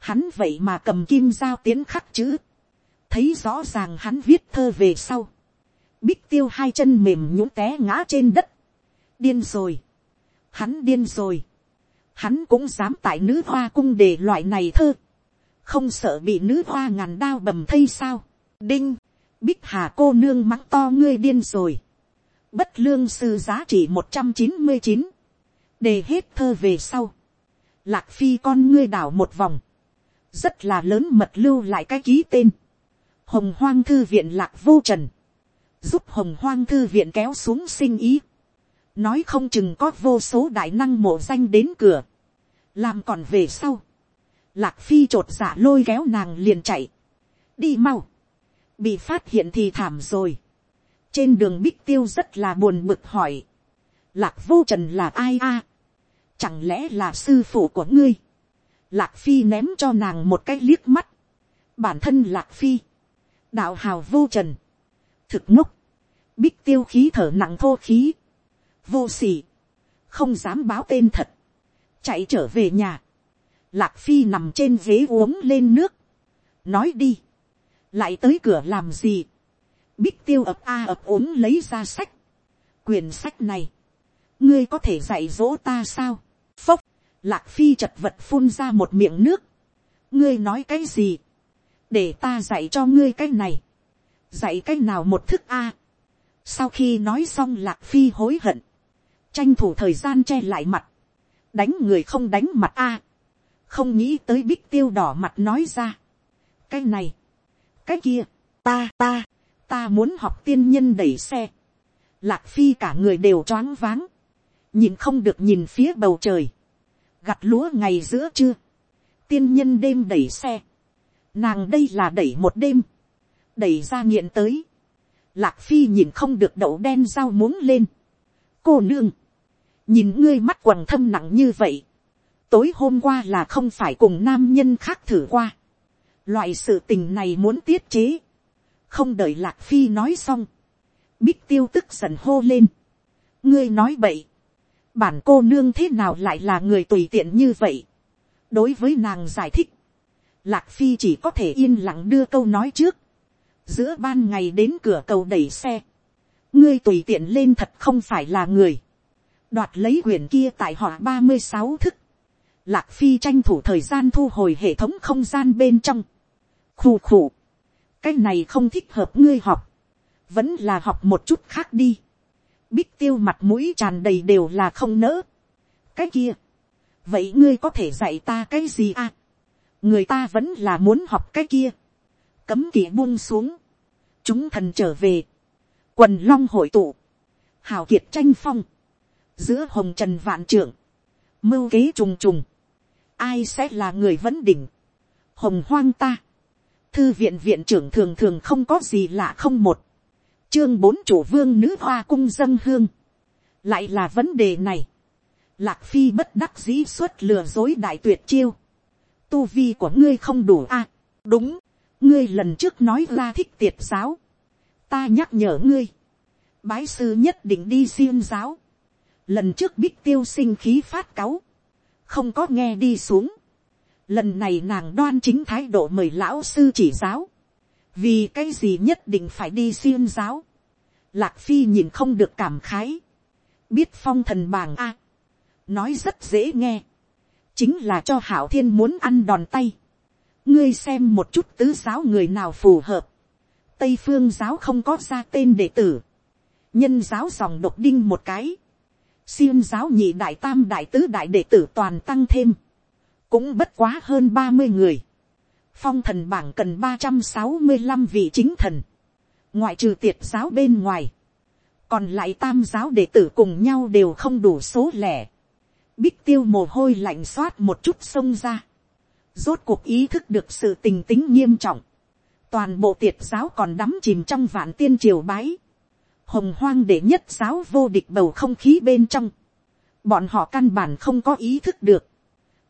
hắn vậy mà cầm kim giao tiến khắc chữ, thấy rõ ràng hắn viết thơ về sau, bích tiêu hai chân mềm nhũng té ngã trên đất, điên rồi, hắn điên rồi, hắn cũng dám tại nữ hoa cung để loại này thơ, không sợ bị nữ hoa ngàn đao bầm thây sao, đinh, bích hà cô nương mắng to ngươi điên rồi, bất lương sư giá trị một trăm chín mươi chín, để hết thơ về sau, lạc phi con ngươi đảo một vòng, rất là lớn mật lưu lại cái ký tên, hồng hoang thư viện lạc vô trần, giúp hồng hoang thư viện kéo xuống sinh ý, nói không chừng có vô số đại năng mộ danh đến cửa, làm còn về sau, lạc phi t r ộ t giả lôi kéo nàng liền chạy, đi mau, bị phát hiện thì thảm rồi, trên đường bích tiêu rất là buồn bực hỏi, lạc vô trần là ai a, chẳng lẽ là sư phụ của ngươi, lạc phi ném cho nàng một cái liếc mắt, bản thân lạc phi, đạo hào vô trần, thực ngốc, bích tiêu khí thở nặng thô khí, vô sỉ không dám báo tên thật, chạy trở về nhà, Lạc Phi nằm trên ghế uống lên nước. Nói đi. Lại tới cửa làm gì. Bích tiêu ập a ập uống lấy ra sách. Quyển sách này. Ngươi có thể dạy dỗ ta sao? Lạc Phi chật vật phun ra một miệng nước. Ngươi nói cái gì? Để ta dạy cho ngươi cái này. Dạy cái nào một thức a? Sau khi nói xong Lạc Phi hối hận. Tranh thủ thời gian che lại mặt. Đánh người không đánh mặt a không nghĩ tới bích tiêu đỏ mặt nói ra. cái này, cái kia, ta ta, ta muốn học tiên nhân đẩy xe. lạc phi cả người đều choáng váng, nhìn không được nhìn phía bầu trời, gặt lúa ngày giữa trưa, tiên nhân đêm đẩy xe, nàng đây là đẩy một đêm, đẩy ra nghiện tới, lạc phi nhìn không được đậu đen dao muống lên, cô nương, nhìn ngươi mắt quần thâm nặng như vậy, tối hôm qua là không phải cùng nam nhân khác thử qua. Loại sự tình này muốn tiết chế. Không đợi lạc phi nói xong. Bích tiêu tức giận hô lên. Ngươi nói bậy. Bản cô nương thế nào lại là người tùy tiện như vậy. Đối với nàng giải thích. Lạc phi chỉ có thể yên lặng đưa câu nói trước. Giữa ban ngày đến cửa cầu đẩy xe. Ngươi tùy tiện lên thật không phải là người. Đoạt lấy quyền kia tại họ ba mươi sáu thức Lạc Phi tranh thủ thời gian thu hồi hệ thống không gian bên trong. khù khủ. Cái này không thích hợp ngươi học. Vẫn là học một chút khác đi bích tiêu mặt mũi tràn đầy đều là không nỡ. cái kia, vậy ngươi có thể dạy ta cái gì à, người ta vẫn là muốn học cái kia, cấm kỵ buông xuống, chúng thần trở về, quần long hội tụ, hào kiệt tranh phong, giữa hồng trần vạn trưởng, mưu kế trùng trùng, ai sẽ là người vấn đỉnh, hồng hoang ta, thư viện viện trưởng thường thường không có gì lạ không một, chương bốn chủ vương nữ hoa cung dân hương, lại là vấn đề này, lạc phi bất đắc dĩ xuất lừa dối đại tuyệt chiêu, tu vi của ngươi không đủ a, à, đúng, ngươi lần trước nói ra thích tiệt giáo, ta nhắc nhở ngươi, bái sư nhất định đi xiêm giáo, lần trước bích tiêu sinh khí phát cáu, không có nghe đi xuống, lần này nàng đoan chính thái độ mời lão sư chỉ giáo, vì cái gì nhất định phải đi xuyên giáo, lạc phi nhìn không được cảm khái, biết phong thần bàng a, nói rất dễ nghe, chính là cho hảo thiên muốn ăn đòn tay, ngươi xem một chút tứ giáo người nào phù hợp, tây phương giáo không có ra tên đệ tử, nhân giáo dòng độc đinh một cái, xiêm giáo nhị đại tam đại tứ đại đệ tử toàn tăng thêm, cũng bất quá hơn ba mươi người, phong thần bảng cần ba trăm sáu mươi năm vị chính thần, ngoại trừ tiệt giáo bên ngoài, còn lại tam giáo đệ tử cùng nhau đều không đủ số lẻ, bích tiêu mồ hôi lạnh xoát một chút xông ra, rốt cuộc ý thức được sự tình tính nghiêm trọng, toàn bộ tiệt giáo còn đắm chìm trong vạn tiên triều bái, hồng hoang đệ nhất giáo vô địch bầu không khí bên trong, bọn họ căn bản không có ý thức được,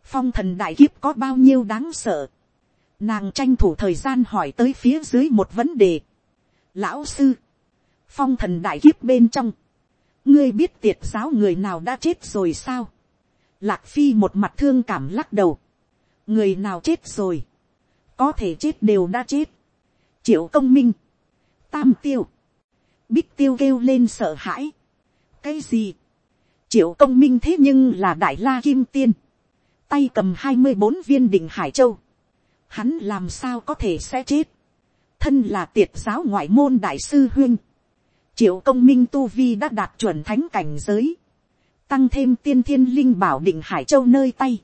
phong thần đại kiếp có bao nhiêu đáng sợ, nàng tranh thủ thời gian hỏi tới phía dưới một vấn đề, lão sư, phong thần đại kiếp bên trong, ngươi biết tiệt giáo người nào đã chết rồi sao, lạc phi một mặt thương cảm lắc đầu, người nào chết rồi, có thể chết đều đã chết, triệu công minh, tam tiêu, bích tiêu kêu lên sợ hãi, cái gì, triệu công minh thế nhưng là đại la kim tiên, tay cầm hai mươi bốn viên đỉnh hải châu, hắn làm sao có thể sẽ chết, thân là tiệt giáo ngoại môn đại sư huyên, triệu công minh tu vi đã đạt chuẩn thánh cảnh giới, tăng thêm tiên thiên linh bảo định hải châu nơi tay,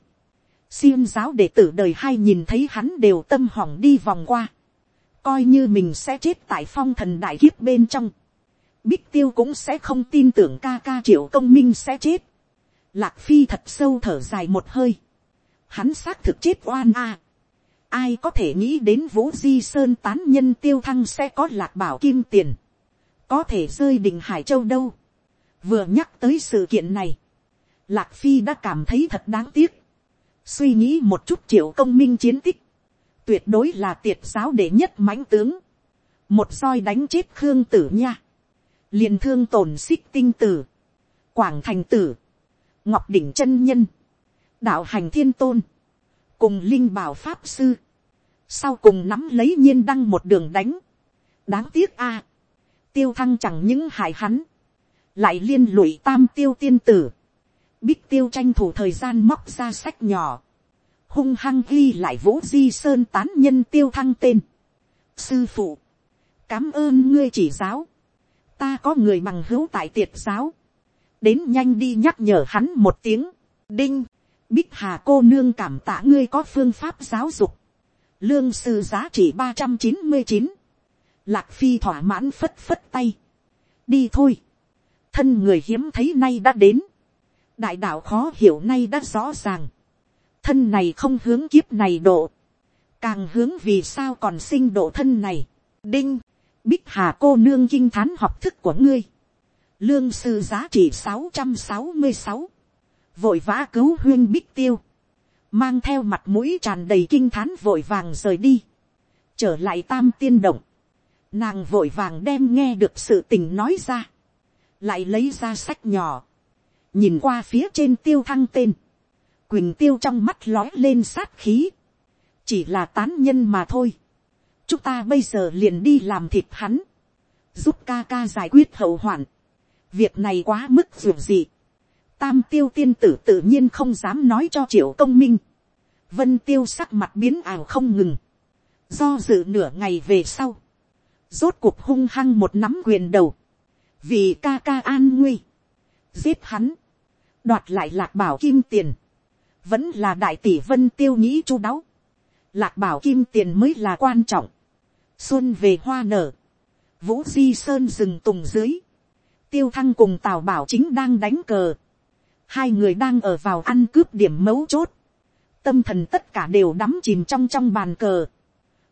xiêm giáo đệ tử đời hai nhìn thấy hắn đều tâm hỏng đi vòng qua, coi như mình sẽ chết tại phong thần đại kiếp bên trong, Bích tiêu cũng sẽ không tin tưởng ca ca triệu công minh sẽ chết. Lạc phi thật sâu thở dài một hơi. Hắn xác thực chết oan a. Ai có thể nghĩ đến vũ di sơn tán nhân tiêu thăng sẽ có lạc bảo kim tiền. Có thể rơi đình hải châu đâu. Vừa nhắc tới sự kiện này. Lạc phi đã cảm thấy thật đáng tiếc. Suy nghĩ một chút triệu công minh chiến tích. Tuyệt đối là tiệt giáo đệ nhất mãnh tướng. Một roi đánh chết khương tử nha liền thương tổn xích tinh tử, quảng thành tử, ngọc đỉnh chân nhân, đạo hành thiên tôn, cùng linh bảo pháp sư, sau cùng nắm lấy nhiên đăng một đường đánh, đáng tiếc a, tiêu thăng chẳng những hại hắn, lại liên lụy tam tiêu tiên tử, bích tiêu tranh thủ thời gian móc ra sách nhỏ, hung hăng ghi lại vũ di sơn tán nhân tiêu thăng tên, sư phụ, cám ơn ngươi chỉ giáo, ta có người bằng hữu tại tiệt giáo, đến nhanh đi nhắc nhở hắn một tiếng, đinh, bích hà cô nương cảm tạ ngươi có phương pháp giáo dục, lương sư giá trị ba trăm chín mươi chín, lạc phi thỏa mãn phất phất tay, đi thôi, thân người hiếm thấy nay đã đến, đại đạo khó hiểu nay đã rõ ràng, thân này không hướng kiếp này độ, càng hướng vì sao còn sinh độ thân này, đinh, bích hà cô nương kinh thán học thức của ngươi, lương sư giá trị sáu trăm sáu mươi sáu, vội vã cứu huyên bích tiêu, mang theo mặt mũi tràn đầy kinh thán vội vàng rời đi, trở lại tam tiên động, nàng vội vàng đem nghe được sự tình nói ra, lại lấy ra sách nhỏ, nhìn qua phía trên tiêu thăng tên, quỳnh tiêu trong mắt lói lên sát khí, chỉ là tán nhân mà thôi, chúng ta bây giờ liền đi làm thịt hắn, giúp ca ca giải quyết hậu hoạn. việc này quá mức ruột gì tam tiêu tiên tử tự nhiên không dám nói cho triệu công minh. vân tiêu sắc mặt biến ảo không ngừng. do dự nửa ngày về sau. rốt cuộc hung hăng một nắm quyền đầu. vì ca ca an nguy, giết hắn, đoạt lại lạc bảo kim tiền, vẫn là đại tỷ vân tiêu nghĩ chu đáo, lạc bảo kim tiền mới là quan trọng, xuân về hoa nở, vũ di sơn rừng tùng dưới, tiêu thăng cùng tào bảo chính đang đánh cờ, hai người đang ở vào ăn cướp điểm mấu chốt, tâm thần tất cả đều đắm chìm trong trong bàn cờ,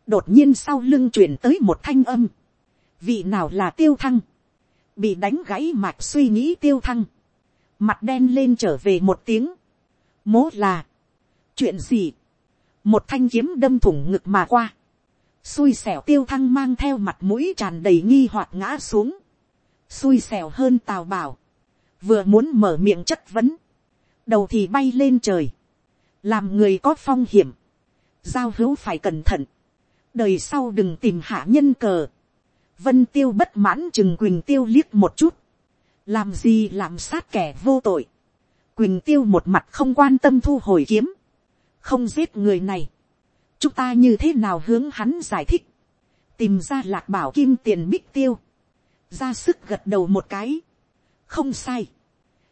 đột nhiên sau lưng chuyển tới một thanh âm, vị nào là tiêu thăng, bị đánh gãy mạch suy nghĩ tiêu thăng, mặt đen lên trở về một tiếng, mố là, chuyện gì, một thanh kiếm đâm thủng ngực mà qua, xui xẻo tiêu thăng mang theo mặt mũi tràn đầy nghi hoặc ngã xuống, xui xẻo hơn tào bảo, vừa muốn mở miệng chất vấn, đầu thì bay lên trời, làm người có phong hiểm, giao hữu phải cẩn thận, đời sau đừng tìm hạ nhân cờ, vân tiêu bất mãn chừng quỳnh tiêu liếc một chút, làm gì làm sát kẻ vô tội, quỳnh tiêu một mặt không quan tâm thu hồi kiếm, không giết người này, chúng ta như thế nào hướng hắn giải thích, tìm ra lạc bảo kim tiền bích tiêu, ra sức gật đầu một cái, không sai,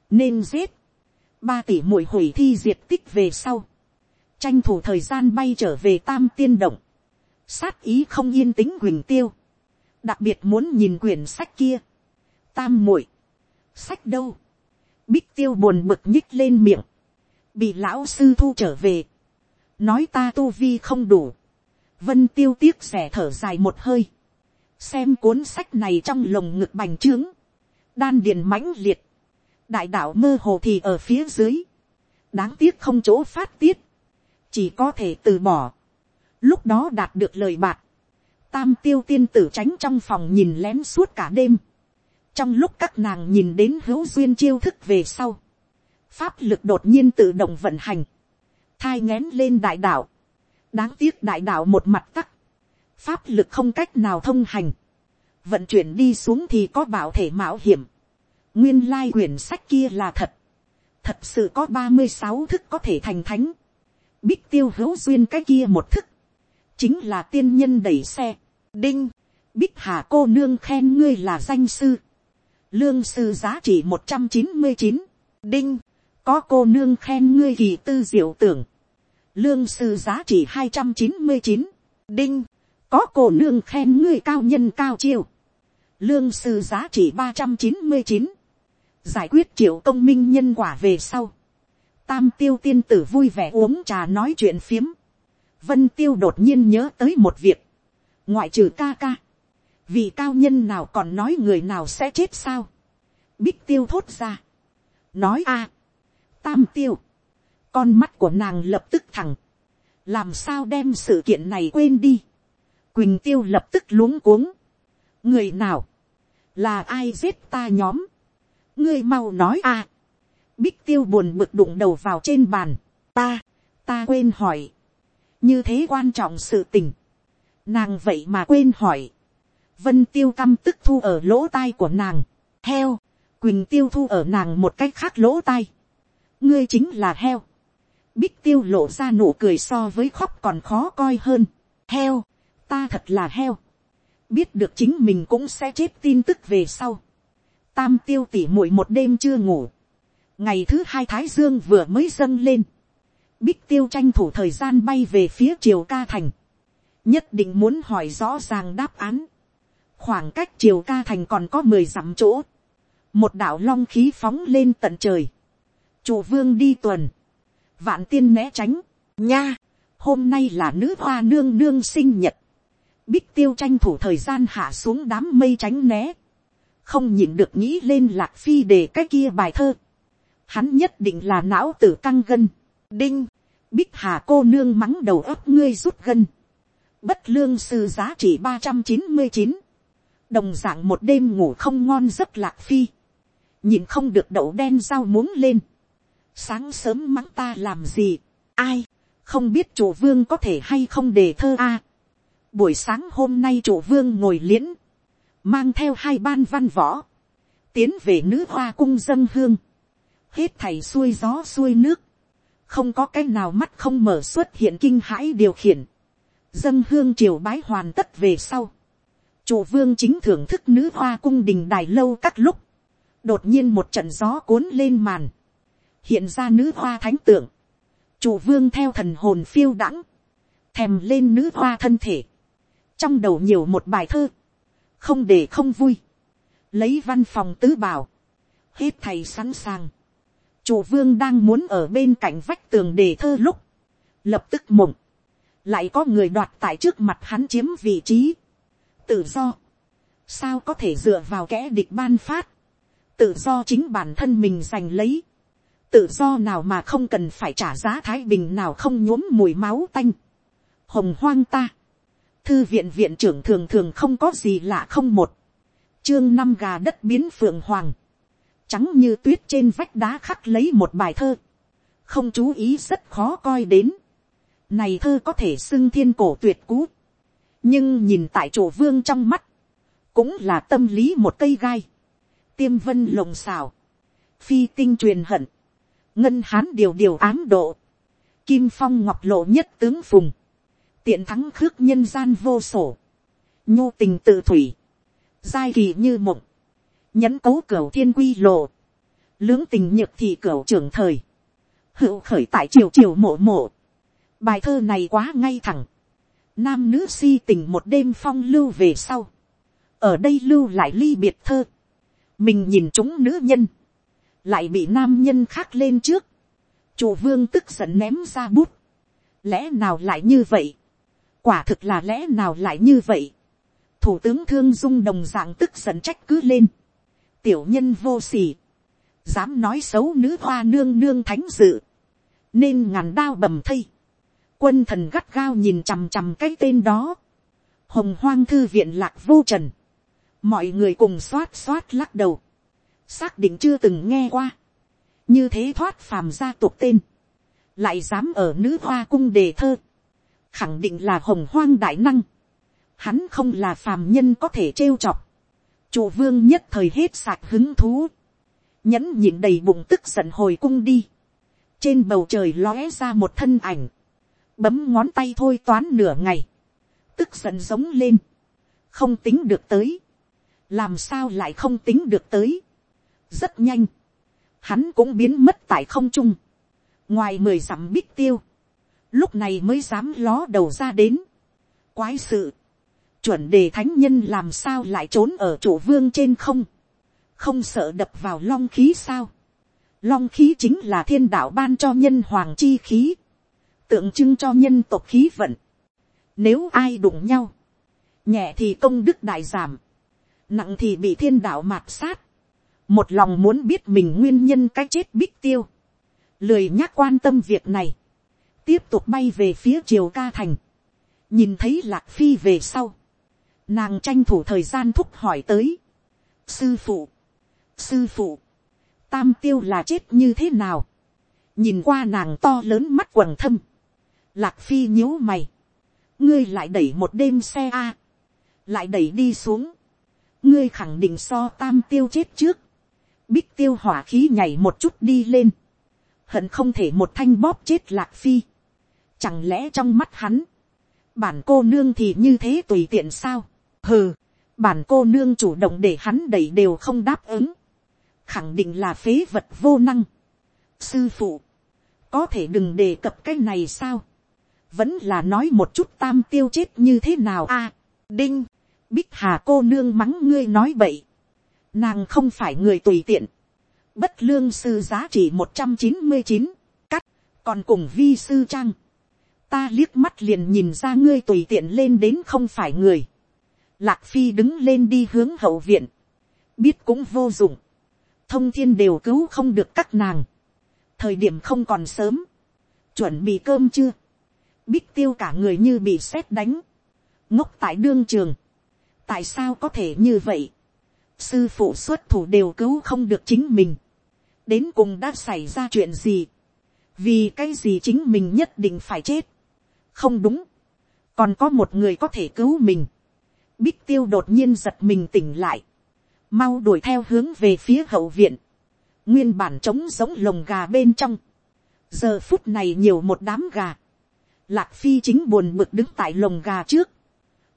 nên giết, ba tỷ mũi hủy thi diệt tích về sau, tranh thủ thời gian bay trở về tam tiên động, sát ý không yên tĩnh quỳnh tiêu, đặc biệt muốn nhìn quyển sách kia, tam muội, sách đâu, bích tiêu buồn bực nhích lên miệng, bị lão sư thu trở về, nói ta tu vi không đủ, vân tiêu tiếc xẻ thở dài một hơi, xem cuốn sách này trong lồng ngực bành trướng, đan điền mãnh liệt, đại đạo mơ hồ thì ở phía dưới, đáng tiếc không chỗ phát tiết, chỉ có thể từ bỏ, lúc đó đạt được lời bạc, tam tiêu tiên tử tránh trong phòng nhìn lén suốt cả đêm, trong lúc các nàng nhìn đến hữu duyên chiêu thức về sau, pháp lực đột nhiên tự động vận hành, thai ngén lên đại đạo, đáng tiếc đại đạo một mặt tắc, pháp lực không cách nào thông hành, vận chuyển đi xuống thì có bảo thể mạo hiểm, nguyên lai quyển sách kia là thật, thật sự có ba mươi sáu thức có thể thành thánh, bích tiêu hữu duyên cái kia một thức, chính là tiên nhân đẩy xe, đinh, bích hà cô nương khen ngươi là danh sư, lương sư giá trị một trăm chín mươi chín, đinh, có cô nương khen ngươi kỳ tư diệu tưởng, lương sư giá trị hai trăm chín mươi chín, đinh, có cô nương khen ngươi cao nhân cao chiêu, lương sư giá trị ba trăm chín mươi chín, giải quyết triệu công minh nhân quả về sau, tam tiêu tiên tử vui vẻ uống trà nói chuyện phiếm, vân tiêu đột nhiên nhớ tới một việc, ngoại trừ ca ca, vì cao nhân nào còn nói người nào sẽ chết sao, bích tiêu thốt ra, nói a, tam tiêu, con mắt của nàng lập tức thẳng, làm sao đem sự kiện này quên đi, quỳnh tiêu lập tức luống cuống, người nào, là ai giết ta nhóm, ngươi mau nói a, bích tiêu buồn bực đụng đầu vào trên bàn, ta, ta quên hỏi, như thế quan trọng sự tình, nàng vậy mà quên hỏi, vân tiêu căm tức thu ở lỗ tai của nàng, heo, quỳnh tiêu thu ở nàng một cách khác lỗ tai, ngươi chính là heo, bích tiêu lộ ra nụ cười so với khóc còn khó coi hơn, heo, ta thật là heo, biết được chính mình cũng sẽ chết tin tức về sau, tam tiêu tỉ muội một đêm chưa ngủ, ngày thứ hai thái dương vừa mới dâng lên, bích tiêu tranh thủ thời gian bay về phía triều ca thành, nhất định muốn hỏi rõ ràng đáp án. khoảng cách triều ca thành còn có mười dặm chỗ, một đạo long khí phóng lên tận trời, chủ vương đi tuần, vạn tiên né tránh, nha, hôm nay là nữ hoa nương nương sinh nhật, bích tiêu tranh thủ thời gian hạ xuống đám mây tránh né, không nhìn được nghĩ lên lạc phi để cái kia bài thơ, hắn nhất định là não tử căng gân, đinh, bích hà cô nương mắng đầu ấp ngươi rút gân, bất lương sư giá trị ba trăm chín mươi chín, đồng dạng một đêm ngủ không ngon giấc lạc phi, nhìn không được đậu đen dao muống lên, sáng sớm mắng ta làm gì, ai, không biết chủ vương có thể hay không để thơ a buổi sáng hôm nay chủ vương ngồi liễn, mang theo hai ban văn võ, tiến về nữ hoa cung dân hương, hết thầy xuôi gió xuôi nước, không có cái nào mắt không mở xuất hiện kinh hãi điều khiển, dân hương triều bái hoàn tất về sau, chủ vương chính thưởng thức nữ hoa cung đình đài lâu các lúc, đột nhiên một trận gió cuốn lên màn, hiện ra nữ hoa thánh tượng, chủ vương theo thần hồn phiêu đãng, thèm lên nữ hoa thân thể, trong đầu nhiều một bài thơ, không để không vui, lấy văn phòng tứ bảo, hết thầy sẵn sàng, chủ vương đang muốn ở bên cạnh vách tường đề thơ lúc, lập tức mộng, lại có người đoạt tại trước mặt hắn chiếm vị trí, tự do, sao có thể dựa vào kẻ địch ban phát, tự do chính bản thân mình giành lấy, tự do nào mà không cần phải trả giá thái bình nào không nhuốm mùi máu tanh, hồng hoang ta, thư viện viện trưởng thường thường không có gì lạ không một, chương năm gà đất biến phượng hoàng, trắng như tuyết trên vách đá khắc lấy một bài thơ, không chú ý rất khó coi đến, này thơ có thể xưng thiên cổ tuyệt cú, nhưng nhìn tại chỗ vương trong mắt, cũng là tâm lý một cây gai, tiêm vân lồng xào, phi tinh truyền hận, ngân hán điều điều ám độ, kim phong ngọc lộ nhất tướng phùng, tiện thắng khước nhân gian vô sổ, nhu tình tự thủy, giai kỳ như mộng, nhẫn cấu cửu thiên quy lộ, lưỡng tình nhược thị cửu trưởng thời, hữu khởi tại triều triều mộ mộ, bài thơ này quá ngay thẳng, nam nữ si tình một đêm phong lưu về sau, ở đây lưu lại ly biệt thơ, mình nhìn chúng nữ nhân, lại bị nam nhân khác lên trước, chủ vương tức giận ném ra bút, lẽ nào lại như vậy, quả thực là lẽ nào lại như vậy, thủ tướng thương dung đồng dạng tức giận trách cứ lên, tiểu nhân vô s ỉ dám nói xấu nữ hoa nương nương thánh dự, nên ngàn đao bầm thây, quân thần gắt gao nhìn chằm chằm cái tên đó, hồng hoang thư viện lạc vô trần, mọi người cùng xoát xoát lắc đầu, xác định chưa từng nghe qua, như thế thoát phàm gia tục tên, lại dám ở nữ hoa cung đề thơ, khẳng định là hồng hoang đại năng, hắn không là phàm nhân có thể trêu chọc, chủ vương nhất thời hết sạc hứng thú, nhẫn nhịn đầy bụng tức giận hồi cung đi, trên bầu trời lóe ra một thân ảnh, bấm ngón tay thôi toán nửa ngày, tức giận giống lên, không tính được tới, làm sao lại không tính được tới, rất nhanh, hắn cũng biến mất tại không trung, ngoài mười dặm bích tiêu, lúc này mới dám ló đầu ra đến, quái sự, chuẩn đề thánh nhân làm sao lại trốn ở chỗ vương trên không, không sợ đập vào long khí sao, long khí chính là thiên đạo ban cho nhân hoàng chi khí, tượng trưng cho nhân tộc khí vận. Nếu ai đụng nhau, nhẹ thì công đức đại giảm, nặng thì bị thiên đạo mạt sát. Một lòng muốn biết mình nguyên nhân cái chết bích tiêu. Lười nhắc quan tâm việc này. Tiếp tục bay về phía triều ca thành. Nhìn thấy lạc phi về sau. Nàng tranh thủ thời gian thúc hỏi tới. Sư phụ. Sư phụ. Tam tiêu là chết như thế nào? Nhìn qua nàng to lớn mắt quầng thâm Lạc phi nhíu mày. Ngươi lại đẩy một đêm xe a Lại đẩy đi xuống. Ngươi khẳng định so tam tiêu chết trước. Bích tiêu hỏa khí nhảy một chút đi lên. Hận không thể một thanh bóp chết lạc phi. Chẳng lẽ trong mắt hắn. Bản cô nương thì như thế tùy tiện sao. Hừ. Bản cô nương chủ động để hắn đẩy đều không đáp ứng. Khẳng định là phế vật vô năng. Sư phụ. Có thể đừng đề cập cái này sao vẫn là nói một chút tam tiêu chết như thế nào a à, đinh, bích hà cô nương mắng ngươi nói bậy, nàng không phải người tùy tiện, bất lương sư giá trị một trăm chín mươi chín, cắt, còn cùng vi sư trang, ta liếc mắt liền nhìn ra ngươi tùy tiện lên đến không phải người, lạc phi đứng lên đi hướng hậu viện, biết cũng vô dụng, thông thiên đều cứu không được các nàng, thời điểm không còn sớm, chuẩn bị cơm chưa, Bích tiêu cả người như bị sét đánh. Ngốc tại đương trường. Tại sao có thể như vậy? Sư phụ xuất thủ đều cứu không được chính mình. Đến cùng đã xảy ra chuyện gì? Vì cái gì chính mình nhất định phải chết? Không đúng. Còn có một người có thể cứu mình. Bích tiêu đột nhiên giật mình tỉnh lại. Mau đuổi theo hướng về phía hậu viện. Nguyên bản trống giống lồng gà bên trong. Giờ phút này nhiều một đám gà Lạc phi chính buồn bực đứng tại lồng gà trước.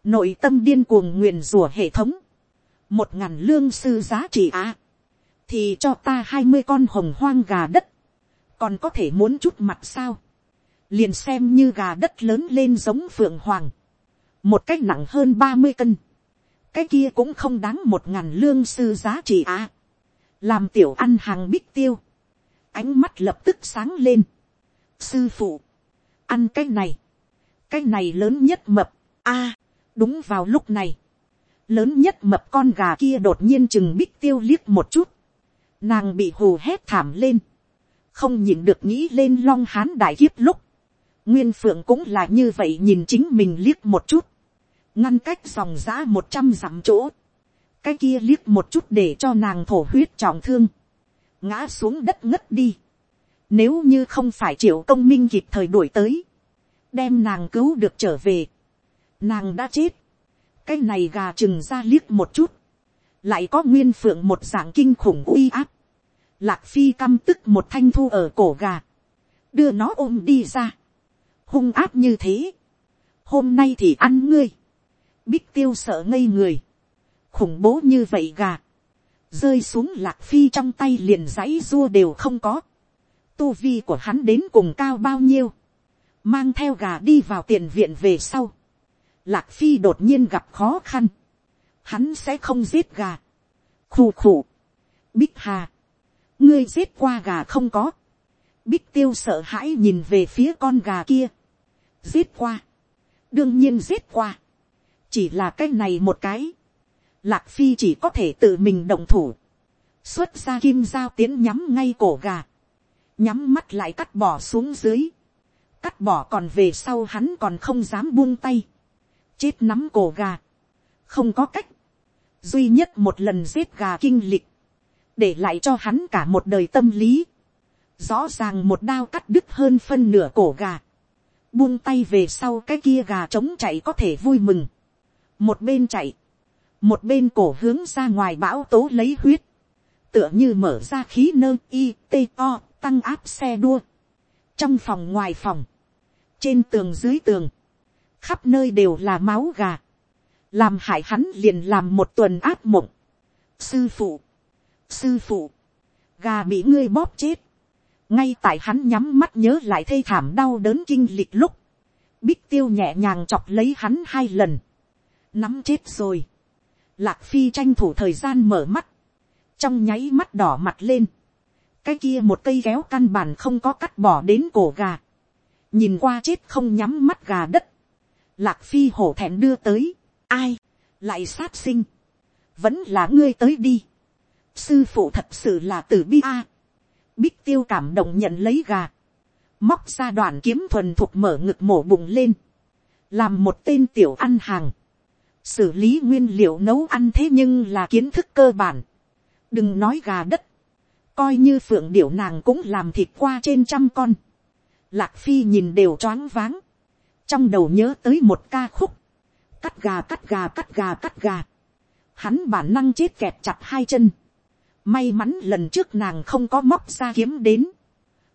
nội tâm điên cuồng nguyền rủa hệ thống, một ngàn lương sư giá trị á, thì cho ta hai mươi con hồng hoang gà đất, còn có thể muốn chút mặt sao, liền xem như gà đất lớn lên giống phượng hoàng, một cách nặng hơn ba mươi cân, cái kia cũng không đáng một ngàn lương sư giá trị á, làm tiểu ăn hàng bích tiêu, ánh mắt lập tức sáng lên, sư phụ, ăn cái này, cái này lớn nhất mập, a, đúng vào lúc này, lớn nhất mập con gà kia đột nhiên chừng bích tiêu liếc một chút, nàng bị hù hét thảm lên, không nhìn được nghĩ lên long hán đại kiếp lúc, nguyên phượng cũng là như vậy nhìn chính mình liếc một chút, ngăn cách dòng giã một trăm dặm chỗ, cái kia liếc một chút để cho nàng thổ huyết trọng thương, ngã xuống đất ngất đi, nếu như không phải triệu công minh kịp thời đuổi tới, đem nàng cứu được trở về, nàng đã chết, cái này gà chừng ra liếc một chút, lại có nguyên phượng một dạng kinh khủng uy áp, lạc phi căm tức một thanh thu ở cổ gà, đưa nó ôm đi ra, hung áp như thế, hôm nay thì ăn ngươi, bích tiêu sợ ngây người, khủng bố như vậy gà, rơi xuống lạc phi trong tay liền dãy dua đều không có, tu vi của hắn đến cùng cao bao nhiêu, mang theo gà đi vào tiền viện về sau, lạc phi đột nhiên gặp khó khăn, hắn sẽ không giết gà, khù khù, bích hà, ngươi giết qua gà không có, bích tiêu sợ hãi nhìn về phía con gà kia, giết qua, đương nhiên giết qua, chỉ là cái này một cái, lạc phi chỉ có thể tự mình động thủ, xuất ra kim dao tiến nhắm ngay cổ gà, nhắm mắt lại cắt bỏ xuống dưới, cắt bỏ còn về sau hắn còn không dám buông tay, chết nắm cổ gà, không có cách, duy nhất một lần giết gà kinh lịch, để lại cho hắn cả một đời tâm lý, rõ ràng một đao cắt đứt hơn phân nửa cổ gà, buông tay về sau cái kia gà trống chạy có thể vui mừng, một bên chạy, một bên cổ hướng ra ngoài bão tố lấy huyết, tựa như mở ra khí nơ i t o tăng áp xe đua, trong phòng ngoài phòng, trên tường dưới tường, khắp nơi đều là máu gà, làm hại hắn liền làm một tuần áp mộng. sư phụ, sư phụ, gà bị ngươi bóp chết, ngay tại hắn nhắm mắt nhớ lại thê thảm đau đớn kinh lịch lúc, bích tiêu nhẹ nhàng chọc lấy hắn hai lần, nắm chết rồi, lạc phi tranh thủ thời gian mở mắt, trong nháy mắt đỏ mặt lên, cái kia một cây kéo căn bản không có cắt bỏ đến cổ gà, nhìn qua chết không nhắm mắt gà đất, lạc phi hổ thẹn đưa tới, ai, lại sát sinh, vẫn là ngươi tới đi, sư phụ thật sự là tử bi a, bích tiêu cảm động nhận lấy gà, móc ra đoạn kiếm thuần thục mở ngực mổ bụng lên, làm một tên tiểu ăn hàng, xử lý nguyên liệu nấu ăn thế nhưng là kiến thức cơ bản, đừng nói gà đất, coi như phượng điểu nàng cũng làm thịt qua trên trăm con, lạc phi nhìn đều choáng váng, trong đầu nhớ tới một ca khúc, cắt gà cắt gà cắt gà cắt gà, hắn bản năng chết kẹt chặt hai chân, may mắn lần trước nàng không có móc ra kiếm đến,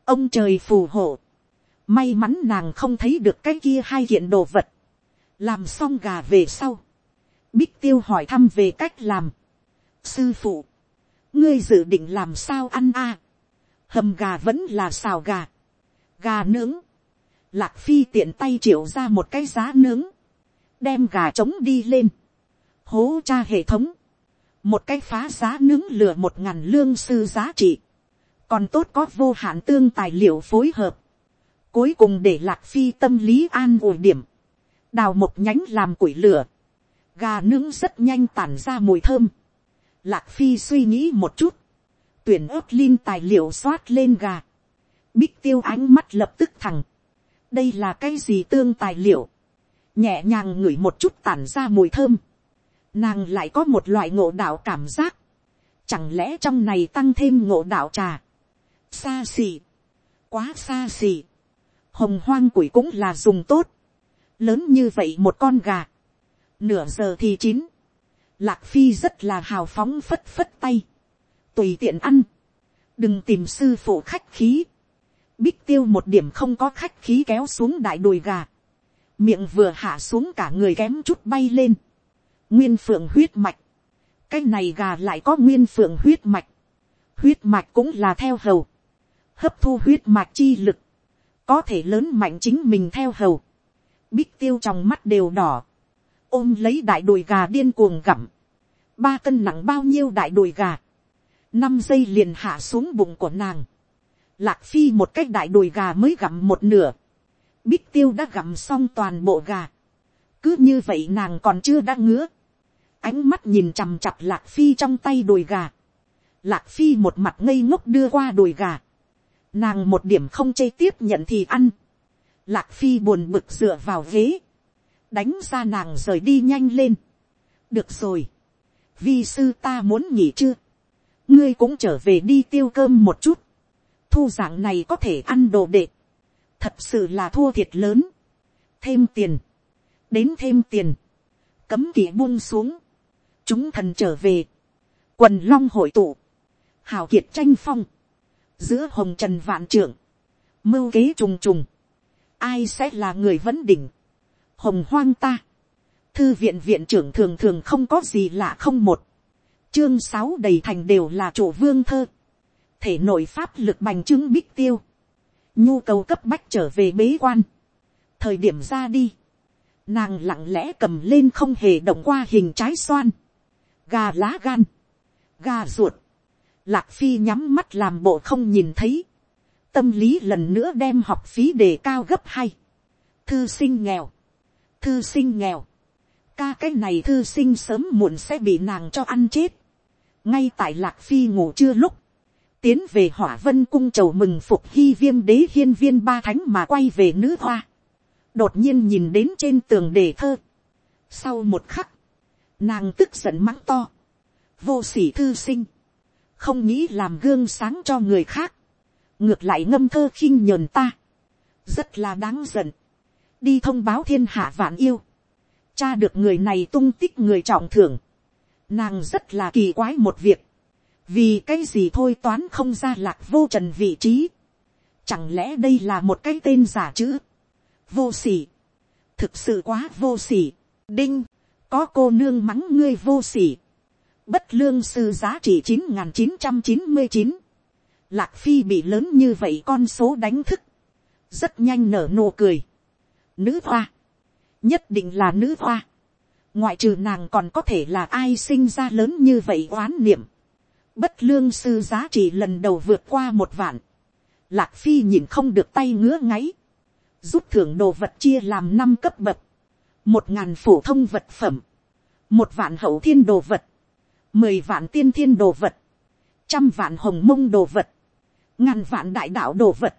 ông trời phù hộ, may mắn nàng không thấy được cái kia hai kiện đồ vật, làm xong gà về sau, bích tiêu hỏi thăm về cách làm, sư phụ, ngươi dự định làm sao ăn a, hầm gà vẫn là xào gà, gà nướng, lạc phi tiện tay triệu ra một cái giá nướng, đem gà trống đi lên, hố cha hệ thống, một cái phá giá nướng lửa một ngàn lương sư giá trị, còn tốt có vô hạn tương tài liệu phối hợp, cuối cùng để lạc phi tâm lý an ủi điểm, đào một nhánh làm củi lửa, gà nướng rất nhanh tản ra mùi thơm, lạc phi suy nghĩ một chút, tuyển ớt linh tài liệu xoát lên gà, bích tiêu ánh mắt lập tức thẳng, đây là cái gì tương tài liệu, nhẹ nhàng ngửi một chút tản ra mùi thơm, nàng lại có một loại ngộ đạo cảm giác, chẳng lẽ trong này tăng thêm ngộ đạo trà, xa xỉ, quá xa xỉ, hồng hoang củi cũng là dùng tốt, lớn như vậy một con gà, nửa giờ thì chín, lạc phi rất là hào phóng phất phất tay, tùy tiện ăn, đừng tìm sư phụ khách khí, bích tiêu một điểm không có khách khí kéo xuống đại đùi gà, miệng vừa hạ xuống cả người kém chút bay lên, nguyên phượng huyết mạch, cái này gà lại có nguyên phượng huyết mạch, huyết mạch cũng là theo hầu, hấp thu huyết mạch chi lực, có thể lớn mạnh chính mình theo hầu, bích tiêu trong mắt đều đỏ, ôm lấy đại đùi gà điên cuồng gặm, ba cân nặng bao nhiêu đại đùi gà, năm giây liền hạ xuống bụng của nàng, lạc phi một cách đại đùi gà mới gặm một nửa, bích tiêu đã gặm xong toàn bộ gà, cứ như vậy nàng còn chưa đã ngứa, ánh mắt nhìn chằm chặp lạc phi trong tay đùi gà, lạc phi một mặt ngây ngốc đưa qua đùi gà, nàng một điểm không chê tiếp nhận thì ăn, lạc phi buồn bực dựa vào ghế, đánh ra nàng rời đi nhanh lên, được rồi, vi sư ta muốn nghỉ chưa, ngươi cũng trở về đi tiêu cơm một chút, thu dạng này có thể ăn đồ đệ, thật sự là thua thiệt lớn, thêm tiền, đến thêm tiền, cấm kỵ buông xuống, chúng thần trở về, quần long hội tụ, hào kiệt tranh phong, giữa hồng trần vạn trưởng, mưu kế trùng trùng, ai sẽ là người vấn đỉnh, hồng hoang ta, thư viện viện trưởng thường thường không có gì lạ không một, chương sáu đầy thành đều là chủ vương thơ, thể nội pháp lực bành trướng bích tiêu, nhu cầu cấp bách trở về bế quan, thời điểm ra đi, nàng lặng lẽ cầm lên không hề động qua hình trái xoan, gà lá gan, gà ruột, lạc phi nhắm mắt làm bộ không nhìn thấy, tâm lý lần nữa đem học phí đề cao gấp hai, thư sinh nghèo, thư sinh nghèo, ca cái này thư sinh sớm muộn sẽ bị nàng cho ăn chết, ngay tại lạc phi ngủ trưa lúc, tiến về hỏa vân cung chầu mừng phục hy viêm đế hiên viên ba thánh mà quay về nữ hoa, đột nhiên nhìn đến trên tường đề thơ. Sau một khắc, nàng tức giận mắng to, vô sỉ thư sinh, không nghĩ làm gương sáng cho người khác, ngược lại ngâm thơ khinh nhờn ta, rất là đáng giận, đi thông báo thiên hạ vạn yêu, cha được người này tung tích người trọng thưởng, nàng rất là kỳ quái một việc, vì cái gì thôi toán không ra lạc vô trần vị trí, chẳng lẽ đây là một cái tên giả chữ, vô sỉ, thực sự quá vô sỉ, đinh, có cô nương mắng ngươi vô sỉ, bất lương sư giá trị chín nghìn chín trăm chín mươi chín, lạc phi bị lớn như vậy con số đánh thức, rất nhanh nở nụ cười, nữ hoa, nhất định là nữ hoa, ngoại trừ nàng còn có thể là ai sinh ra lớn như vậy oán niệm, bất lương sư giá trị lần đầu vượt qua một vạn, lạc phi nhìn không được tay ngứa ngáy, giúp thưởng đồ vật chia làm năm cấp bậc, một ngàn phổ thông vật phẩm, một vạn hậu thiên đồ vật, mười vạn tiên thiên đồ vật, trăm vạn hồng mông đồ vật, ngàn vạn đại đạo đồ vật,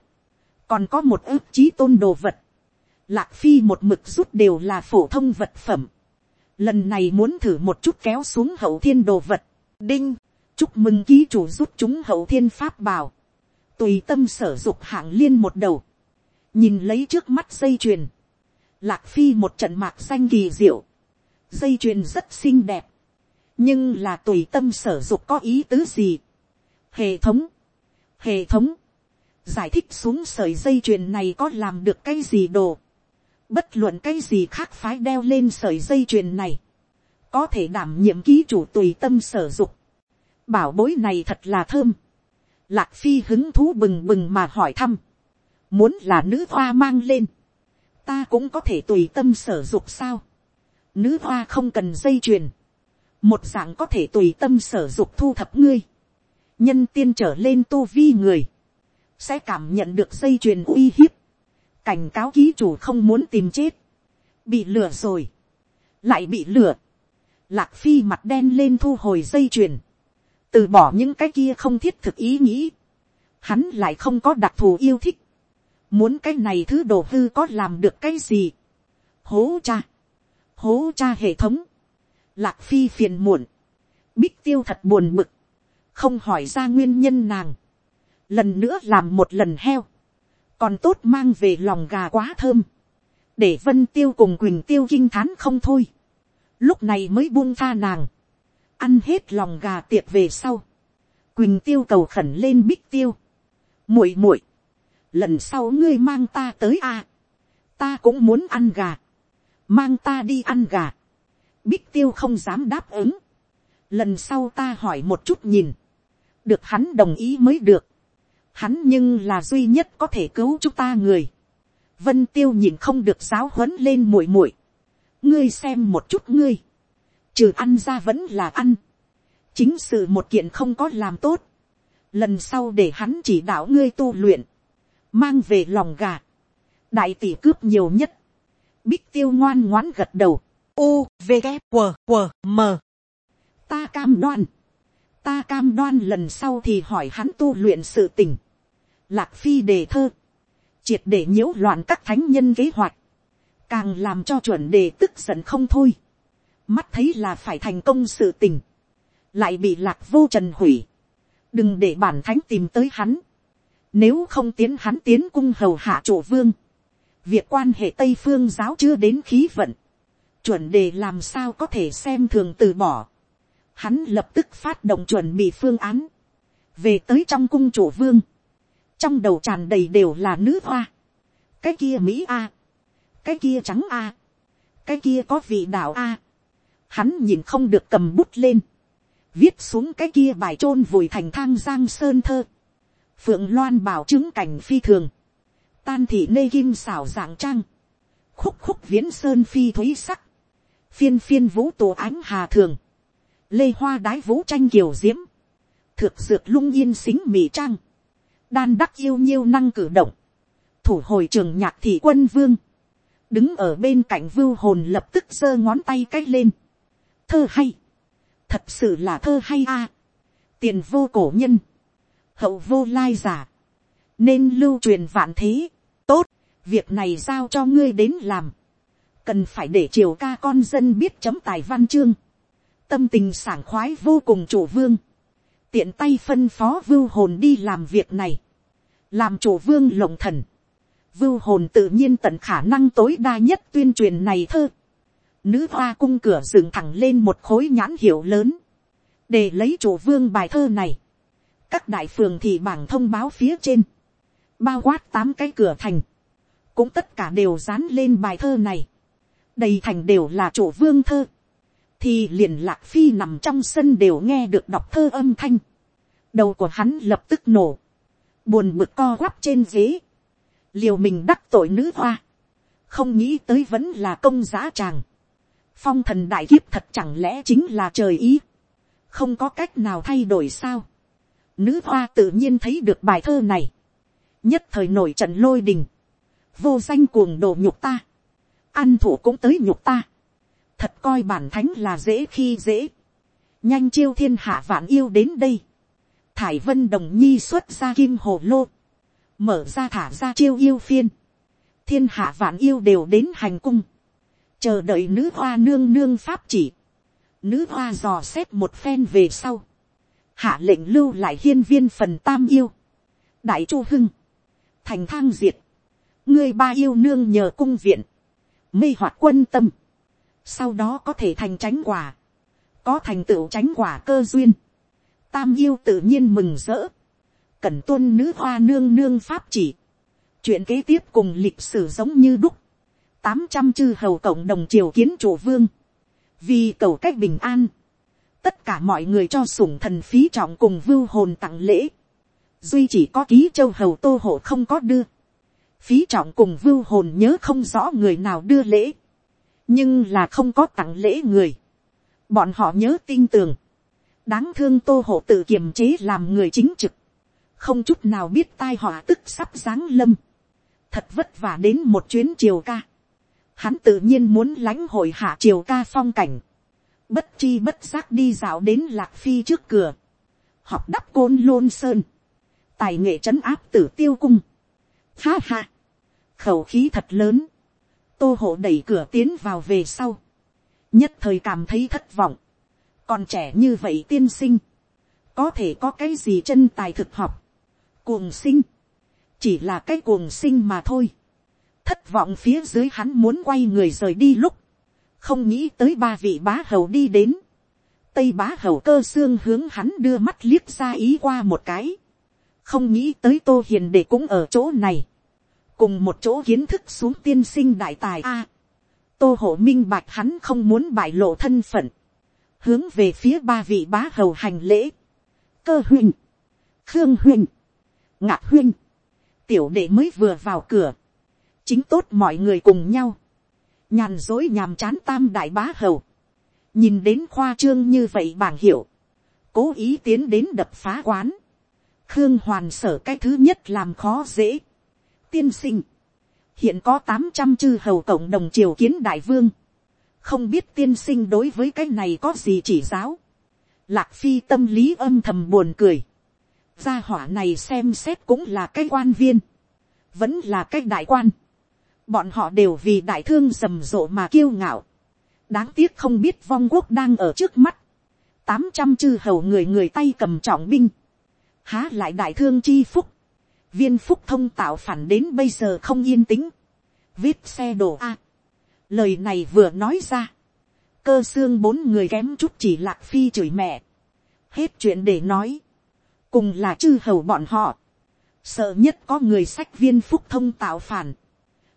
còn có một ước trí tôn đồ vật, lạc phi một mực rút đều là phổ thông vật phẩm, lần này muốn thử một chút kéo xuống hậu thiên đồ vật, đinh, chúc mừng ký chủ rút chúng hậu thiên pháp bảo, tùy tâm sở dục hạng liên một đầu, nhìn lấy trước mắt dây chuyền, lạc phi một trận mạc xanh kỳ diệu, dây chuyền rất xinh đẹp, nhưng là tùy tâm sở dục có ý tứ gì. hệ thống, hệ thống, giải thích xuống sợi dây chuyền này có làm được cái gì đồ, bất luận cái gì khác phái đeo lên sợi dây chuyền này, có thể đảm nhiệm ký chủ tùy tâm sở dục, bảo bối này thật là thơm, lạc phi hứng thú bừng bừng mà hỏi thăm, muốn là nữ hoa mang lên, ta cũng có thể tùy tâm sở dục sao. Nữ hoa không cần dây chuyền, một dạng có thể tùy tâm sở dục thu thập ngươi. nhân tiên trở lên tu vi người, sẽ cảm nhận được dây chuyền uy hiếp, cảnh cáo ký chủ không muốn tìm chết, bị lừa rồi, lại bị lừa. Lạc phi mặt đen lên thu hồi dây chuyền, từ bỏ những cái kia không thiết thực ý nghĩ, hắn lại không có đặc thù yêu thích, muốn cái này thứ đồ hư có làm được cái gì. hố cha, hố cha hệ thống, lạc phi phiền muộn, bích tiêu thật buồn bực, không hỏi ra nguyên nhân nàng, lần nữa làm một lần heo, còn tốt mang về lòng gà quá thơm, để vân tiêu cùng quỳnh tiêu kinh thán không thôi, lúc này mới buông tha nàng, ăn hết lòng gà tiệc về sau, quỳnh tiêu cầu khẩn lên bích tiêu, muội muội, lần sau ngươi mang ta tới a, ta cũng muốn ăn gà, mang ta đi ăn gà, bích tiêu không dám đáp ứng, lần sau ta hỏi một chút nhìn, được hắn đồng ý mới được, hắn nhưng là duy nhất có thể cứu chúng ta người, vân tiêu nhìn không được giáo huấn lên muội muội, ngươi xem một chút ngươi, trừ ăn ra vẫn là ăn, chính sự một kiện không có làm tốt, lần sau để hắn chỉ đạo ngươi tu luyện, mang về lòng gà, đại tỷ cướp nhiều nhất, bích tiêu ngoan ngoãn gật đầu, u v g q q m. Ta cam đoan, ta cam đoan lần sau thì hỏi hắn tu luyện sự tình, lạc phi đề thơ, triệt để nhiễu loạn các thánh nhân kế hoạch, càng làm cho chuẩn đề tức giận không thôi, mắt thấy là phải thành công sự tình, lại bị lạc vô trần hủy, đừng để bản thánh tìm tới hắn, nếu không tiến hắn tiến cung hầu hạ chủ vương, việc quan hệ tây phương giáo chưa đến khí vận, chuẩn đề làm sao có thể xem thường từ bỏ, hắn lập tức phát động chuẩn bị phương án, về tới trong cung chủ vương, trong đầu tràn đầy đều là nữ hoa, cái kia mỹ a, cái kia trắng a, cái kia có vị đạo a, hắn nhìn không được cầm bút lên, viết xuống cái kia bài chôn vùi thành thang giang sơn thơ, phượng loan bảo chứng cảnh phi thường, tan thị nê kim xảo dạng trang, khúc khúc viễn sơn phi thúy sắc, phiên phiên vũ tổ ánh hà thường, lê hoa đái vũ tranh kiều diễm, thực dược lung yên xính mỹ trang, đan đắc yêu nhiêu năng cử động, thủ hồi trường nhạc thị quân vương, đứng ở bên cạnh vưu hồn lập tức giơ ngón tay c á c h lên, thơ hay, thật sự là thơ hay a. tiền vô cổ nhân, hậu vô lai giả, nên lưu truyền vạn thế, tốt, việc này giao cho ngươi đến làm, cần phải để triều ca con dân biết chấm tài văn chương, tâm tình sảng khoái vô cùng chủ vương, tiện tay phân phó vưu hồn đi làm việc này, làm chủ vương lộng thần, vưu hồn tự nhiên tận khả năng tối đa nhất tuyên truyền này thơ, Nữ hoa cung cửa dựng thẳng lên một khối nhãn hiệu lớn. Để lấy chủ vương bài thơ này. Các đại phường thì bảng thông báo phía trên. Bao quát tám cái cửa thành. Cũng tất cả đều dán lên bài thơ này. Đầy thành đều là chủ vương thơ. Thì liền lạc phi nằm trong sân đều nghe được đọc thơ âm thanh. Đầu của hắn lập tức nổ. Buồn bực co quắp trên ghế. Liều mình đắc tội nữ hoa. Không nghĩ tới vẫn là công giá tràng phong thần đại kiếp thật chẳng lẽ chính là trời ý, không có cách nào thay đổi sao. Nữ hoa tự nhiên thấy được bài thơ này, nhất thời nổi trận lôi đình, vô danh cuồng đồ nhục ta, ăn thủ cũng tới nhục ta, thật coi bản thánh là dễ khi dễ, nhanh chiêu thiên hạ vạn yêu đến đây, thải vân đồng nhi xuất ra kim hồ lô, mở ra thả ra chiêu yêu phiên, thiên hạ vạn yêu đều đến hành cung, chờ đợi nữ hoa nương nương pháp chỉ, nữ hoa dò xét một phen về sau, hạ lệnh lưu lại hiên viên phần tam yêu, đại chu hưng, thành thang diệt, ngươi ba yêu nương nhờ cung viện, mê hoạt quân tâm, sau đó có thể thành tránh quả, có thành tựu tránh quả cơ duyên, tam yêu tự nhiên mừng rỡ, cần tuân nữ hoa nương nương pháp chỉ, chuyện kế tiếp cùng lịch sử giống như đúc, tám trăm chư hầu cộng đồng triều kiến chủ vương, vì cầu cách bình an, tất cả mọi người cho sủng thần phí trọng cùng vưu hồn tặng lễ, duy chỉ có ký châu hầu tô hộ không có đưa, phí trọng cùng vưu hồn nhớ không rõ người nào đưa lễ, nhưng là không có tặng lễ người, bọn họ nhớ tin tưởng, đáng thương tô hộ tự kiềm chế làm người chính trực, không chút nào biết tai họa tức sắp giáng lâm, thật vất vả đến một chuyến triều ca, hắn tự nhiên muốn lãnh hội hạ triều ca phong cảnh, bất chi bất giác đi dạo đến lạc phi trước cửa, học đắp côn lôn sơn, tài nghệ trấn áp tử tiêu cung, ha ha, khẩu khí thật lớn, tô hộ đẩy cửa tiến vào về sau, nhất thời cảm thấy thất vọng, còn trẻ như vậy tiên sinh, có thể có cái gì chân tài thực học, cuồng sinh, chỉ là cái cuồng sinh mà thôi, thất vọng phía dưới hắn muốn quay người rời đi lúc, không nghĩ tới ba vị bá hầu đi đến, tây bá hầu cơ xương hướng hắn đưa mắt liếc ra ý qua một cái, không nghĩ tới tô hiền để cũng ở chỗ này, cùng một chỗ kiến thức xuống tiên sinh đại tài a, tô hộ minh bạch hắn không muốn bại lộ thân phận, hướng về phía ba vị bá hầu hành lễ, cơ huynh, khương huynh, ngạc huynh, tiểu đệ mới vừa vào cửa, chính tốt mọi người cùng nhau, nhàn dối nhàm chán tam đại bá hầu, nhìn đến khoa trương như vậy bảng hiệu, cố ý tiến đến đập phá quán, khương hoàn sở cái thứ nhất làm khó dễ, tiên sinh, hiện có tám trăm chư hầu cộng đồng triều kiến đại vương, không biết tiên sinh đối với cái này có gì chỉ giáo, lạc phi tâm lý âm thầm buồn cười, gia hỏa này xem xét cũng là cái quan viên, vẫn là cái đại quan, bọn họ đều vì đại thương rầm rộ mà kiêu ngạo, đáng tiếc không biết vong quốc đang ở trước mắt, tám trăm chư hầu người người tay cầm trọng binh, há lại đại thương chi phúc, viên phúc thông tạo phản đến bây giờ không yên tĩnh, viết xe đồ a. lời này vừa nói ra, cơ xương bốn người kém chút chỉ lạc phi chửi mẹ, hết chuyện để nói, cùng là chư hầu bọn họ, sợ nhất có người sách viên phúc thông tạo phản,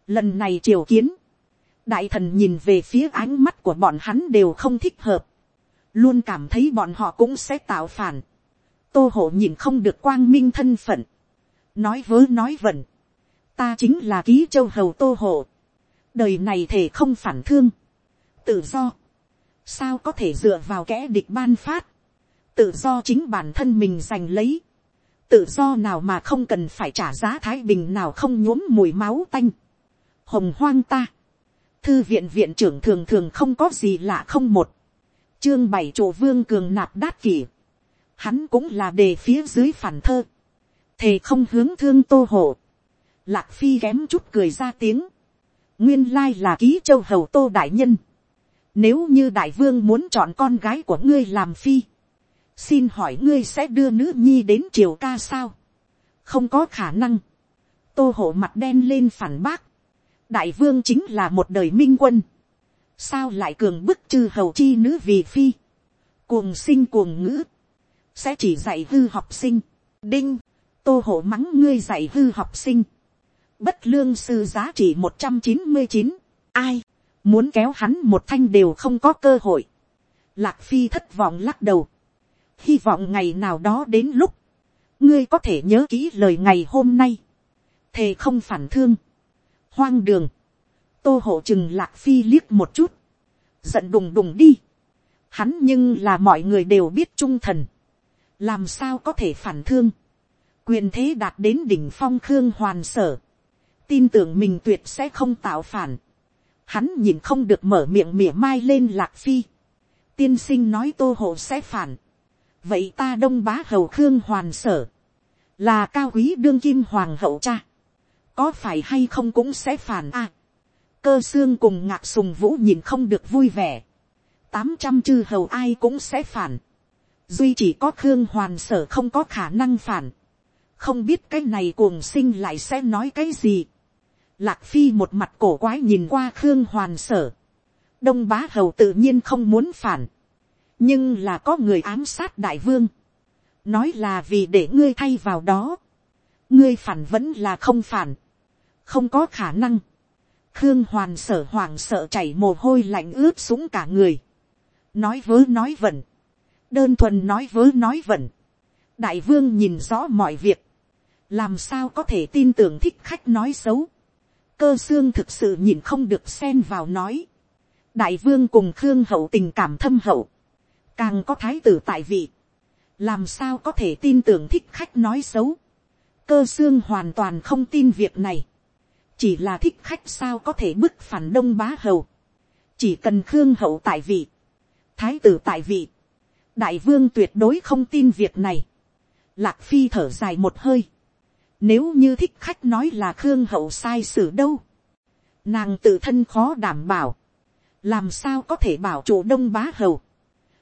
lần này triều kiến, đại thần nhìn về phía ánh mắt của bọn hắn đều không thích hợp, luôn cảm thấy bọn họ cũng sẽ tạo phản, tô hộ nhìn không được quang minh thân phận, nói vớ nói vẩn, ta chính là ký châu hầu tô hộ, đời này thể không phản thương, tự do, sao có thể dựa vào kẽ địch ban phát, tự do chính bản thân mình giành lấy, tự do nào mà không cần phải trả giá thái bình nào không nhuốm mùi máu tanh, hồng hoang ta, thư viện viện trưởng thường thường không có gì lạ không một, chương bảy chỗ vương cường nạp đát kỷ, hắn cũng là đề phía dưới phản thơ, thề không hướng thương tô hộ, lạc phi kém chút cười ra tiếng, nguyên lai là ký châu hầu tô đại nhân, nếu như đại vương muốn chọn con gái của ngươi làm phi, xin hỏi ngươi sẽ đưa nữ nhi đến triều ca sao, không có khả năng, tô hộ mặt đen lên phản bác, đại vương chính là một đời minh quân, sao lại cường bức chư hầu chi nữ vì phi, cuồng sinh cuồng ngữ, sẽ chỉ dạy hư học sinh, đinh, tô hộ mắng ngươi dạy hư học sinh, bất lương sư giá trị một trăm chín mươi chín, ai, muốn kéo hắn một thanh đều không có cơ hội, lạc phi thất vọng lắc đầu, hy vọng ngày nào đó đến lúc, ngươi có thể nhớ kỹ lời ngày hôm nay, thề không phản thương, hoang đường, tô hộ chừng lạc phi liếc một chút, giận đùng đùng đi, hắn nhưng là mọi người đều biết trung thần, làm sao có thể phản thương, quyền thế đạt đến đỉnh phong khương hoàn sở, tin tưởng mình tuyệt sẽ không tạo phản, hắn nhìn không được mở miệng mỉa mai lên lạc phi, tiên sinh nói tô hộ sẽ phản, vậy ta đông bá hầu khương hoàn sở, là cao quý đương kim hoàng hậu cha, có phải hay không cũng sẽ phản a. cơ xương cùng ngạc sùng vũ nhìn không được vui vẻ, tám trăm chư hầu ai cũng sẽ phản, duy chỉ có khương hoàn sở không có khả năng phản, không biết cái này cuồng sinh lại sẽ nói cái gì. Lạc phi một mặt cổ quái nhìn qua khương hoàn sở, đông bá hầu tự nhiên không muốn phản, nhưng là có người ám sát đại vương, nói là vì để ngươi thay vào đó, ngươi phản vẫn là không phản, không có khả năng, khương hoàn sở hoàng sợ chảy mồ hôi lạnh ướt súng cả người, nói vớ nói vẩn, đơn thuần nói vớ nói vẩn, đại vương nhìn rõ mọi việc, làm sao có thể tin tưởng thích khách nói xấu, cơ xương thực sự nhìn không được xen vào nói, đại vương cùng khương hậu tình cảm thâm hậu, càng có thái tử tại vị, làm sao có thể tin tưởng thích khách nói xấu, cơ xương hoàn toàn không tin việc này, chỉ là thích khách sao có thể bức phản đông bá hầu, chỉ cần khương hậu tại vị, thái tử tại vị, đại vương tuyệt đối không tin việc này, lạc phi thở dài một hơi, nếu như thích khách nói là khương hậu sai sử đâu, nàng tự thân khó đảm bảo, làm sao có thể bảo chủ đông bá hầu,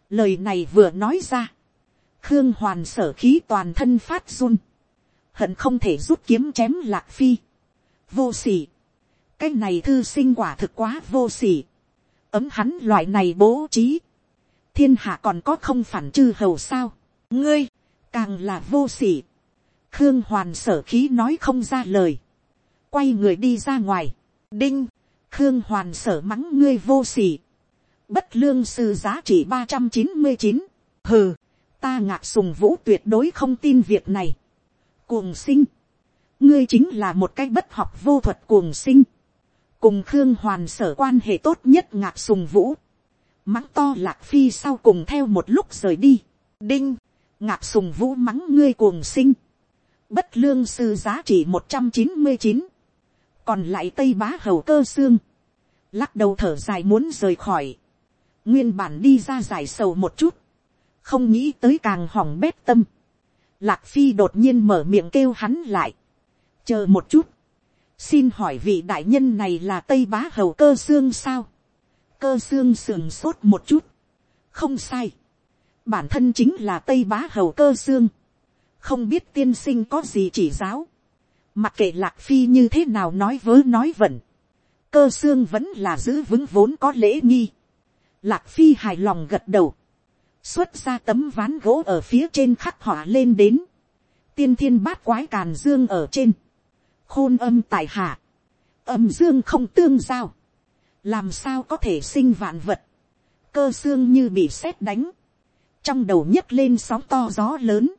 lời này vừa nói ra, khương hoàn sở khí toàn thân phát run, hận không thể rút kiếm chém lạc phi, vô s ỉ cái này thư sinh quả thực quá vô s ỉ ấm hắn loại này bố trí, thiên hạ còn có không phản chư hầu sao, ngươi, càng là vô s ỉ khương hoàn sở khí nói không ra lời, quay người đi ra ngoài, đinh, khương hoàn sở mắng ngươi vô s ỉ bất lương sư giá trị ba trăm chín mươi chín, hừ, ta ngạc sùng vũ tuyệt đối không tin việc này. cuồng sinh, ngươi chính là một cái bất học vô thuật cuồng sinh, cùng khương hoàn sở quan hệ tốt nhất ngạc sùng vũ, mắng to lạc phi sau cùng theo một lúc rời đi, đinh, ngạc sùng vũ mắng ngươi cuồng sinh, bất lương sư giá trị một trăm chín mươi chín, còn lại tây bá hầu cơ xương, lắc đầu thở dài muốn rời khỏi, nguyên bản đi ra giải sầu một chút, không nghĩ tới càng hỏng bét tâm, lạc phi đột nhiên mở miệng kêu hắn lại, chờ một chút, xin hỏi vị đại nhân này là tây bá hầu cơ xương sao, cơ xương sườn sốt một chút, không sai, bản thân chính là tây bá hầu cơ xương, không biết tiên sinh có gì chỉ giáo, mặc kệ lạc phi như thế nào nói vớ nói vẩn, cơ xương vẫn là giữ vững vốn có lễ nghi, lạc phi hài lòng gật đầu, xuất ra tấm ván gỗ ở phía trên khắc họa lên đến, tiên thiên bát quái càn dương ở trên, khôn âm tài hạ, âm dương không tương giao, làm sao có thể sinh vạn vật, cơ xương như bị sét đánh, trong đầu nhấc lên sóng to gió lớn,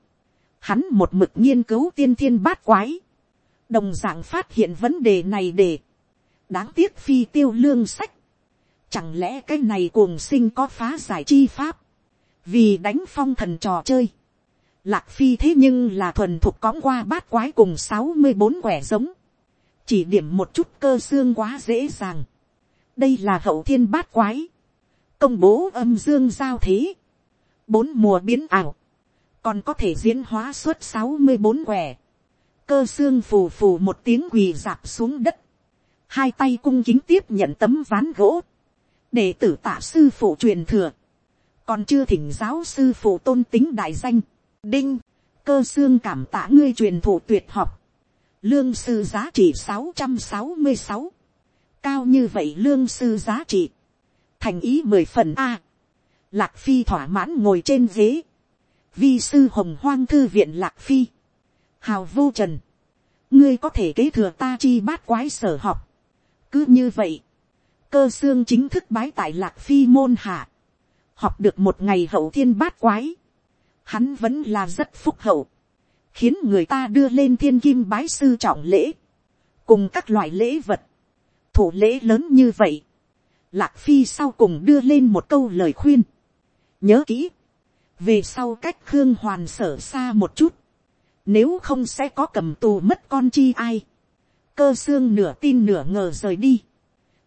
hắn một mực nghiên cứu tiên thiên bát quái, đồng d ạ n g phát hiện vấn đề này để, đáng tiếc phi tiêu lương sách, chẳng lẽ cái này cuồng sinh có phá giải chi pháp, vì đánh phong thần trò chơi, lạc phi thế nhưng là thuần thuộc cõng qua bát quái cùng sáu mươi bốn quẻ giống, chỉ điểm một chút cơ xương quá dễ dàng, đây là hậu thiên bát quái, công bố âm dương giao thế, bốn mùa biến ảo, còn có thể diễn hóa suốt sáu mươi bốn quẻ, cơ xương phù phù một tiếng quỳ dạp xuống đất, hai tay cung kính tiếp nhận tấm ván gỗ, để tử tạ sư phụ truyền thừa, còn chưa thỉnh giáo sư phụ tôn tính đại danh, đinh, cơ xương cảm tạ ngươi truyền thụ tuyệt học, lương sư giá trị sáu trăm sáu mươi sáu, cao như vậy lương sư giá trị, thành ý mười phần a, lạc phi thỏa mãn ngồi trên ghế, vi sư hồng hoang thư viện lạc phi, hào vô trần, ngươi có thể kế thừa ta chi bát quái sở học. cứ như vậy, cơ xương chính thức bái tại lạc phi môn hạ, học được một ngày hậu thiên bát quái, hắn vẫn là rất phúc hậu, khiến người ta đưa lên thiên kim bái sư trọng lễ, cùng các loại lễ vật, thủ lễ lớn như vậy, lạc phi sau cùng đưa lên một câu lời khuyên, nhớ kỹ, về sau cách khương hoàn sở xa một chút, nếu không sẽ có cầm tù mất con chi ai, cơ xương nửa tin nửa ngờ rời đi,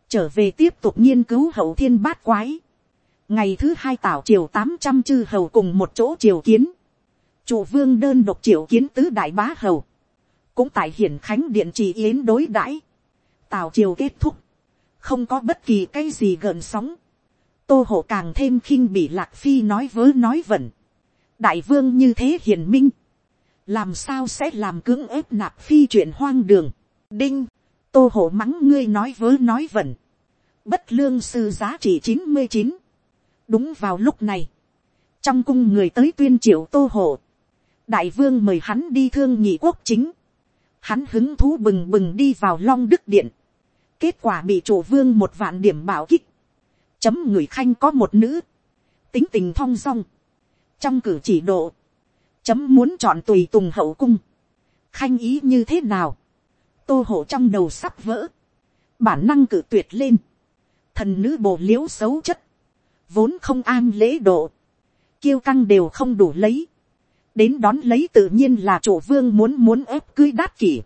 trở về tiếp tục nghiên cứu hậu thiên bát quái, ngày thứ hai tảo triều tám trăm chư hầu cùng một chỗ triều kiến, chủ vương đơn độc triều kiến tứ đại bá hầu, cũng tại hiển khánh điện trì yến đối đãi, tào triều kết thúc, không có bất kỳ cái gì gợn sóng, tô hộ càng thêm khinh bị lạc phi nói vớ nói vẩn. đại vương như thế hiền minh, làm sao sẽ làm cưỡng ép nạp phi chuyện hoang đường. đinh, tô hộ mắng ngươi nói vớ nói vẩn. bất lương sư giá trị chín mươi chín đúng vào lúc này, trong cung người tới tuyên triệu tô hộ, đại vương mời hắn đi thương nhị quốc chính, hắn hứng thú bừng bừng đi vào long đức điện, kết quả bị chủ vương một vạn điểm bảo kích, chấm người khanh có một nữ, tính tình thong dong, trong cử chỉ độ, chấm muốn chọn tùy tùng hậu cung, khanh ý như thế nào, tô hộ trong đầu sắp vỡ, bản năng cử tuyệt lên, thần nữ bồ l i ễ u xấu chất, vốn không an lễ độ, kiêu căng đều không đủ lấy, đến đón lấy tự nhiên là chủ vương muốn muốn ép cưới đát kỷ,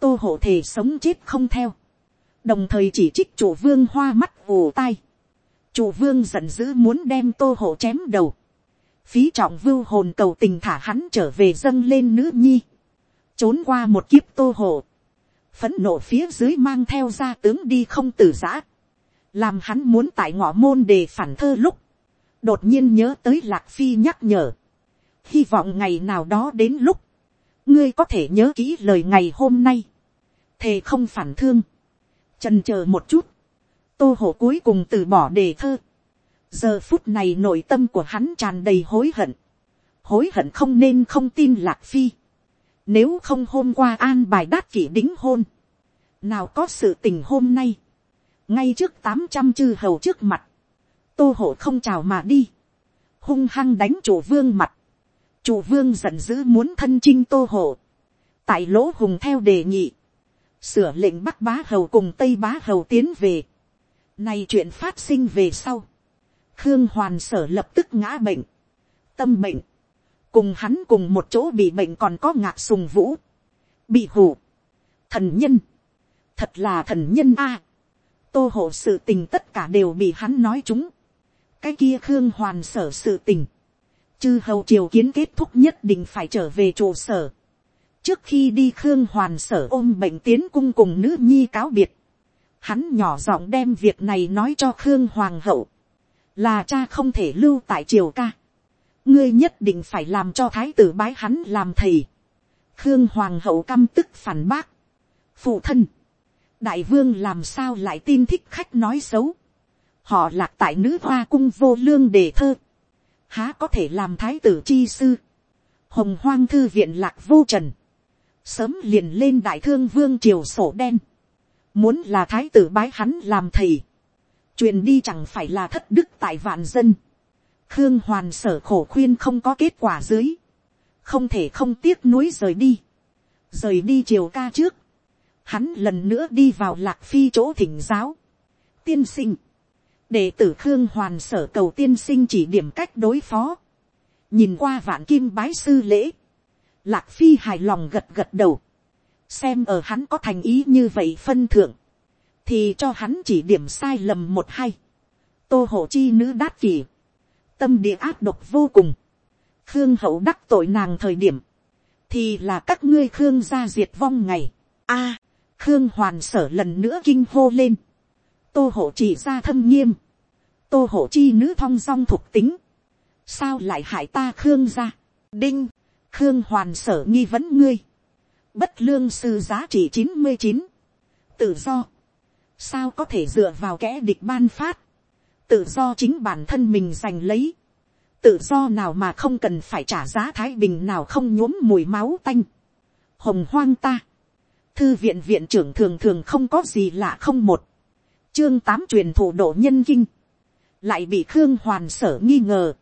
tô hộ thể sống chết không theo, đồng thời chỉ trích chủ vương hoa mắt ù tai, chủ vương giận dữ muốn đem tô hộ chém đầu. phí trọng vưu hồn cầu tình thả hắn trở về dâng lên nữ nhi. trốn qua một kiếp tô hộ. phấn nộ phía dưới mang theo gia tướng đi không từ giã làm hắn muốn tại ngõ môn đề phản thơ lúc. đột nhiên nhớ tới lạc phi nhắc nhở. hy vọng ngày nào đó đến lúc. ngươi có thể nhớ kỹ lời ngày hôm nay. thề không phản thương. trần c h ờ một chút tô hộ cuối cùng từ bỏ đề thơ. giờ phút này nội tâm của hắn tràn đầy hối hận. hối hận không nên không tin lạc phi. nếu không hôm qua an bài đát kỷ đính hôn. nào có sự tình hôm nay ngay trước tám trăm chư hầu trước mặt, tô hộ không chào mà đi, hung hăng đánh chủ vương mặt, chủ vương giận dữ muốn thân chinh tô hộ, tại lỗ hùng theo đề nghị, sửa lệnh bắc bá hầu cùng tây bá hầu tiến về, nay chuyện phát sinh về sau, khương hoàn sở lập tức ngã bệnh, tâm bệnh, cùng hắn cùng một chỗ bị bệnh còn có ngạc sùng vũ, bị hủ, thần nhân, thật là thần nhân a, tô hộ sự tình tất cả đều bị hắn nói chúng, cái kia khương hoàn sở sự tình, chư hầu triều kiến kết thúc nhất định phải trở về trụ sở, trước khi đi khương hoàn sở ôm bệnh tiến cung cùng nữ nhi cáo biệt, hắn nhỏ giọng đem việc này nói cho khương hoàng hậu, là cha không thể lưu tại triều ca, ngươi nhất định phải làm cho thái tử bái hắn làm thầy, khương hoàng hậu căm tức phản bác, phụ thân, đại vương làm sao lại tin thích khách nói xấu, họ lạc tại nữ hoa cung vô lương đề thơ, há có thể làm thái tử chi sư, hồng hoang thư viện lạc vô trần, sớm liền lên đại thương vương triều sổ đen, muốn là thái tử bái hắn làm thầy, truyền đi chẳng phải là thất đức tại vạn dân, khương hoàn sở khổ khuyên không có kết quả dưới, không thể không tiếc nuối rời đi, rời đi triều ca trước, hắn lần nữa đi vào lạc phi chỗ thỉnh giáo, tiên sinh, đệ tử khương hoàn sở cầu tiên sinh chỉ điểm cách đối phó, nhìn qua vạn kim bái sư lễ, lạc phi hài lòng gật gật đầu, xem ở hắn có thành ý như vậy phân thượng, thì cho hắn chỉ điểm sai lầm một hay, tô hộ chi nữ đát kỳ, tâm địa ác độc vô cùng, khương hậu đắc tội nàng thời điểm, thì là các ngươi khương gia diệt vong ngày, a, khương hoàn sở lần nữa kinh hô lên, tô hộ chỉ ra thâm nghiêm, tô hộ chi nữ thong dong thuộc tính, sao lại hại ta khương gia, đinh, khương hoàn sở nghi vấn ngươi, bất lương sư giá trị chín mươi chín, tự do, sao có thể dựa vào kẻ địch ban phát, tự do chính bản thân mình giành lấy, tự do nào mà không cần phải trả giá thái bình nào không nhuốm mùi máu tanh, hồng hoang ta, thư viện viện trưởng thường thường không có gì lạ không một, chương tám truyền thủ độ nhân kinh, lại bị khương hoàn sở nghi ngờ,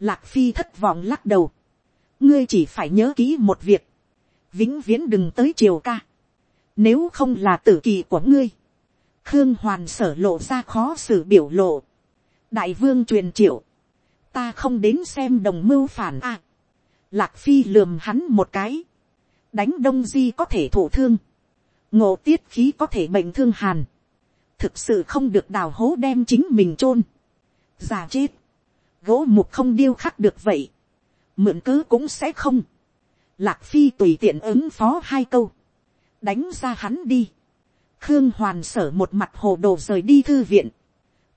lạc phi thất vọng lắc đầu, ngươi chỉ phải nhớ kỹ một việc, vĩnh viễn đừng tới triều ca, nếu không là tử kỳ của ngươi, khương hoàn sở lộ ra khó xử biểu lộ, đại vương truyền triệu, ta không đến xem đồng mưu phản a, lạc phi lườm hắn một cái, đánh đông di có thể thổ thương, ngộ tiết khí có thể bệnh thương hàn, thực sự không được đào hố đem chính mình chôn, già chết, gỗ mục không điêu khắc được vậy, mượn cứ cũng sẽ không, lạc phi tùy tiện ứng phó hai câu, đánh ra hắn đi, khương hoàn sở một mặt hồ đồ rời đi thư viện,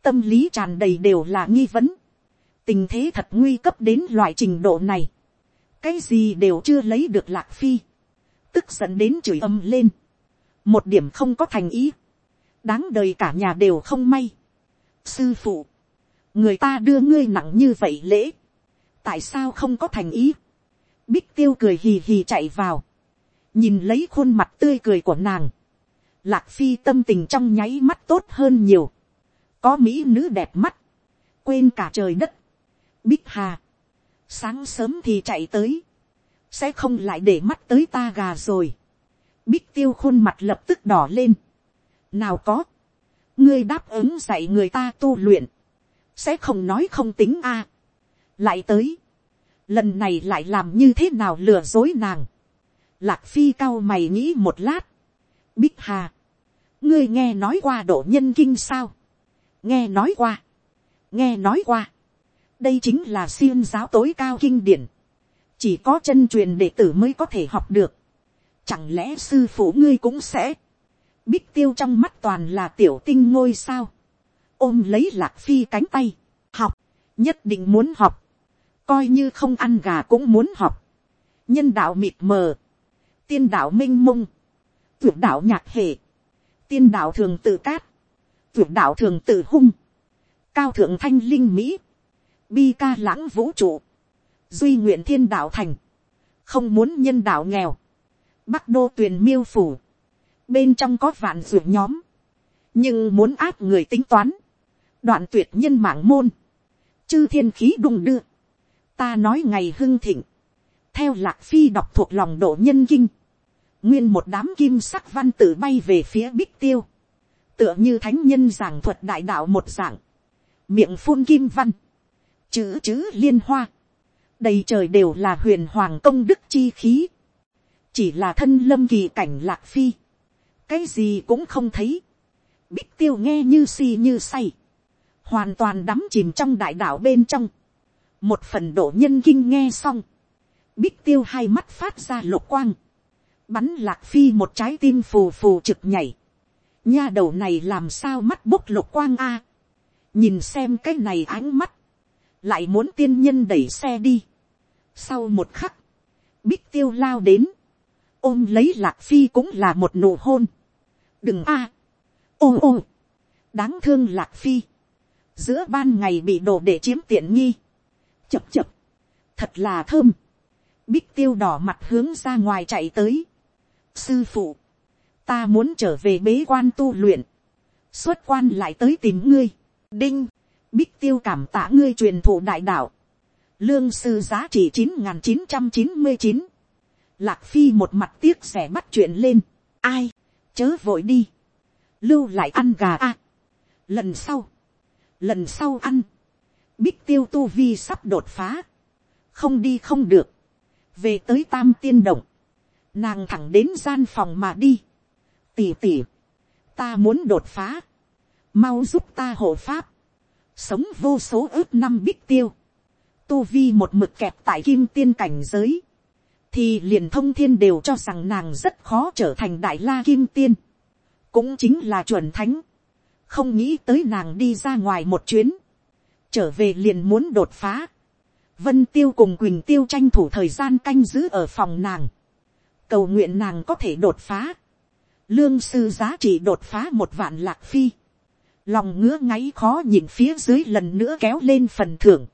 tâm lý tràn đầy đều là nghi vấn, tình thế thật nguy cấp đến loại trình độ này, cái gì đều chưa lấy được lạc phi, tức giận đến chửi âm lên, một điểm không có thành ý, đáng đời cả nhà đều không may. sư phụ, người ta đưa ngươi nặng như vậy lễ, tại sao không có thành ý, bích tiêu cười hì hì chạy vào, nhìn lấy khuôn mặt tươi cười của nàng, lạc phi tâm tình trong nháy mắt tốt hơn nhiều, có mỹ nữ đẹp mắt, quên cả trời đất, bích hà, sáng sớm thì chạy tới, sẽ không lại để mắt tới ta gà rồi, bích tiêu khuôn mặt lập tức đỏ lên, nào có, ngươi đáp ứng dạy người ta tu luyện, sẽ không nói không tính a, lại tới, lần này lại làm như thế nào lừa dối nàng, lạc phi cao mày nghĩ một lát, bích hà, ngươi nghe nói qua độ nhân kinh sao, nghe nói qua, nghe nói qua, đây chính là siêng giáo tối cao kinh điển, chỉ có chân truyền đệ tử mới có thể học được, chẳng lẽ sư phụ ngươi cũng sẽ, bích tiêu trong mắt toàn là tiểu tinh ngôi sao, ôm lấy lạc phi cánh tay, học, nhất định muốn học, coi như không ăn gà cũng muốn học, nhân đạo mịt mờ, tiên đạo minh mông, tuyệt đạo nhạc hệ, tiên đạo thường tự cát, tuyệt đạo thường tự hung, cao thượng thanh linh mỹ, bi ca lãng vũ trụ, duy nguyện thiên đạo thành, không muốn nhân đạo nghèo, bắc đô tuyền miêu phủ, bên trong có vạn ruột nhóm, nhưng muốn áp người tính toán, đoạn tuyệt nhân mạng môn, chư thiên khí đung đưa, ta nói ngày hưng thịnh, theo lạc phi đọc thuộc lòng độ nhân kinh, nguyên một đám kim sắc văn tự bay về phía bích tiêu, tựa như thánh nhân giảng thuật đại đạo một dạng, miệng phun kim văn, chữ chữ liên hoa, đầy trời đều là huyền hoàng công đức chi khí, chỉ là thân lâm kỳ cảnh lạc phi, cái gì cũng không thấy, bích tiêu nghe như si như say, hoàn toàn đắm chìm trong đại đạo bên trong, một phần độ nhân kinh nghe xong, bích tiêu hai mắt phát ra lục quang, bắn lạc phi một trái tim phù phù trực nhảy, nha đầu này làm sao mắt bốc lục quang a, nhìn xem cái này ánh mắt, lại muốn tiên nhân đẩy xe đi. Sau một khắc, bích tiêu lao đến, ôm lấy lạc phi cũng là một nụ hôn. đừng a, à. ô ô, đáng thương lạc phi, giữa ban ngày bị đổ để chiếm tiện nghi, chập chập, thật là thơm, bích tiêu đỏ mặt hướng ra ngoài chạy tới, sư phụ, ta muốn trở về bế quan tu luyện, xuất quan lại tới tìm ngươi, đinh, bích tiêu cảm tạ ngươi truyền thụ đại đạo, lương sư giá trị chín n chín trăm chín mươi chín, lạc phi một mặt tiếc rẻ bắt chuyện lên, ai, chớ vội đi, lưu lại ăn gà a, lần sau, lần sau ăn, bích tiêu tu vi sắp đột phá, không đi không được, về tới tam tiên động, nàng thẳng đến gian phòng mà đi, tỉ tỉ, ta muốn đột phá, mau giúp ta hộ pháp, sống vô số ước năm bích tiêu, tu vi một mực kẹp tại kim tiên cảnh giới, thì liền thông thiên đều cho rằng nàng rất khó trở thành đại la kim tiên, cũng chính là chuẩn thánh, không nghĩ tới nàng đi ra ngoài một chuyến, trở về liền muốn đột phá, vân tiêu cùng quỳnh tiêu tranh thủ thời gian canh giữ ở phòng nàng, cầu nguyện nàng có thể đột phá, lương sư giá trị đột phá một vạn lạc phi, lòng ngứa ngáy khó nhìn phía dưới lần nữa kéo lên phần thưởng,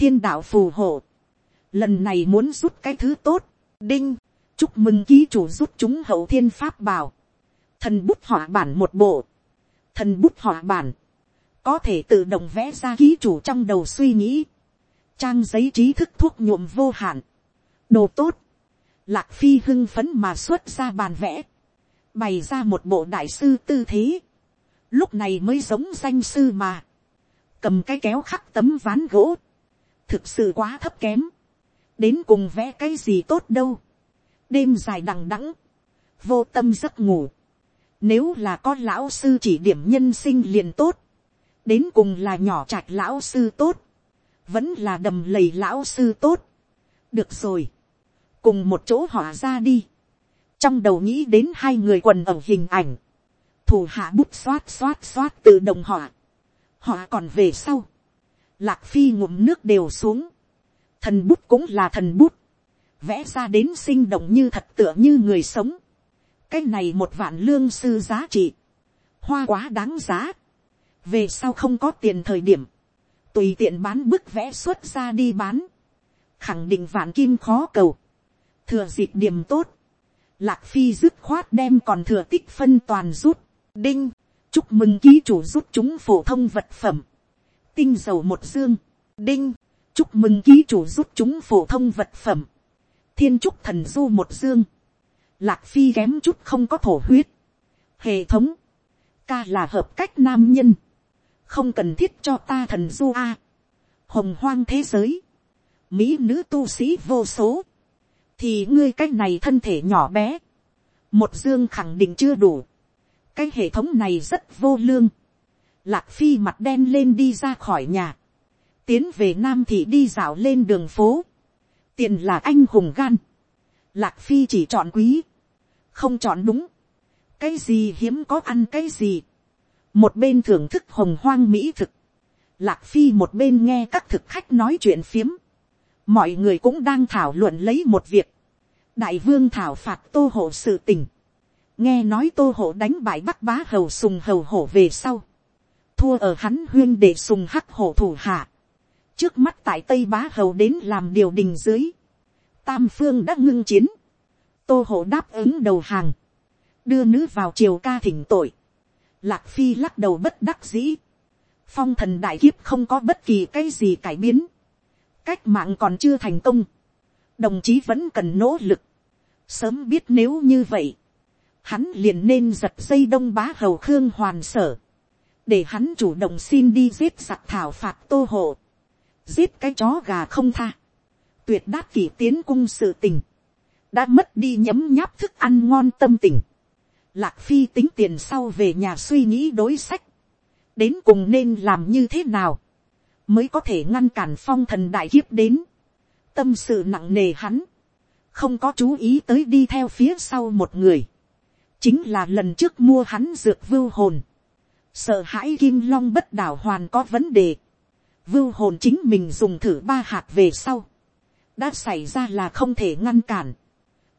thiên đạo phù hộ, lần này muốn rút cái thứ tốt, đinh, chúc mừng ký chủ rút chúng hậu thiên pháp bảo, thần bút họa bản một bộ, thần bút họa bản, có thể tự động vẽ ra ký chủ trong đầu suy nghĩ, trang giấy trí thức thuốc nhuộm vô hạn, đồ tốt, lạc phi hưng phấn mà xuất ra bàn vẽ, bày ra một bộ đại sư tư thế, lúc này mới giống danh sư mà, cầm cái kéo khắc tấm ván gỗ, thực sự quá thấp kém, đến cùng vẽ cái gì tốt đâu, đêm dài đằng đẵng, vô tâm giấc ngủ, nếu là có lão sư chỉ điểm nhân sinh liền tốt, đến cùng là nhỏ trạch lão sư tốt, vẫn là đầm lầy lão sư tốt, được rồi, cùng một chỗ họ ra đi, trong đầu nghĩ đến hai người quần ở hình ảnh, thủ hạ bút xoát xoát xoát tự động họ, họ còn về sau, lạc phi ngụm nước đều xuống, thần bút cũng là thần bút, vẽ ra đến sinh động như thật tựa như người sống, cái này một vạn lương sư giá trị, hoa quá đáng giá, về sau không có tiền thời điểm, tùy tiện bán bức vẽ xuất ra đi bán, khẳng định vạn kim khó cầu, thừa dịp điểm tốt, lạc phi dứt khoát đem còn thừa tích phân toàn rút, đinh, chúc mừng ký chủ rút chúng phổ thông vật phẩm, tinh dầu một dương, đinh, chúc mừng ký chủ rút chúng phổ thông vật phẩm, thiên trúc thần du một dương, lạc phi kém chút không có thổ huyết, hệ thống, ca là hợp cách nam nhân, không cần thiết cho ta thần du a, hồng hoang thế giới, mỹ nữ tu sĩ vô số, thì ngươi cách này thân thể nhỏ bé, một dương khẳng định chưa đủ, cái hệ thống này rất vô lương, lạc phi mặt đen lên đi ra khỏi nhà, tiến về nam thị đi dạo lên đường phố, tiền là anh hùng gan, lạc phi chỉ chọn quý, không chọn đúng, cái gì hiếm có ăn cái gì, một bên thưởng thức hồng hoang mỹ thực, lạc phi một bên nghe các thực khách nói chuyện phiếm, mọi người cũng đang thảo luận lấy một việc, đại vương thảo phạt tô hộ sự tình, nghe nói tô hộ đánh bại bắc bá hầu sùng hầu hổ về sau, thua ở hắn huyên để sùng hắc hổ thủ hạ, trước mắt tại tây bá hầu đến làm điều đình dưới, tam phương đã ngưng chiến, tô hộ đáp ứng đầu hàng, đưa nữ vào triều ca thỉnh tội, Lạc phi lắc đầu bất đắc dĩ, phong thần đại kiếp không có bất kỳ cái gì cải biến, cách mạng còn chưa thành công, đồng chí vẫn cần nỗ lực, sớm biết nếu như vậy, hắn liền nên giật dây đông bá hầu khương hoàn sở, để hắn chủ động xin đi giết giặc thảo phạt tô hộ, giết cái chó gà không tha, tuyệt đát kỷ tiến cung sự tình, đã mất đi nhấm nháp thức ăn ngon tâm tình, lạc phi tính tiền sau về nhà suy nghĩ đối sách, đến cùng nên làm như thế nào, mới có thể ngăn cản phong thần đại kiếp đến, tâm sự nặng nề hắn, không có chú ý tới đi theo phía sau một người, chính là lần trước mua hắn dược vưu hồn, sợ hãi kim long bất đảo hoàn có vấn đề, vưu hồn chính mình dùng thử ba hạt về sau, đã xảy ra là không thể ngăn cản,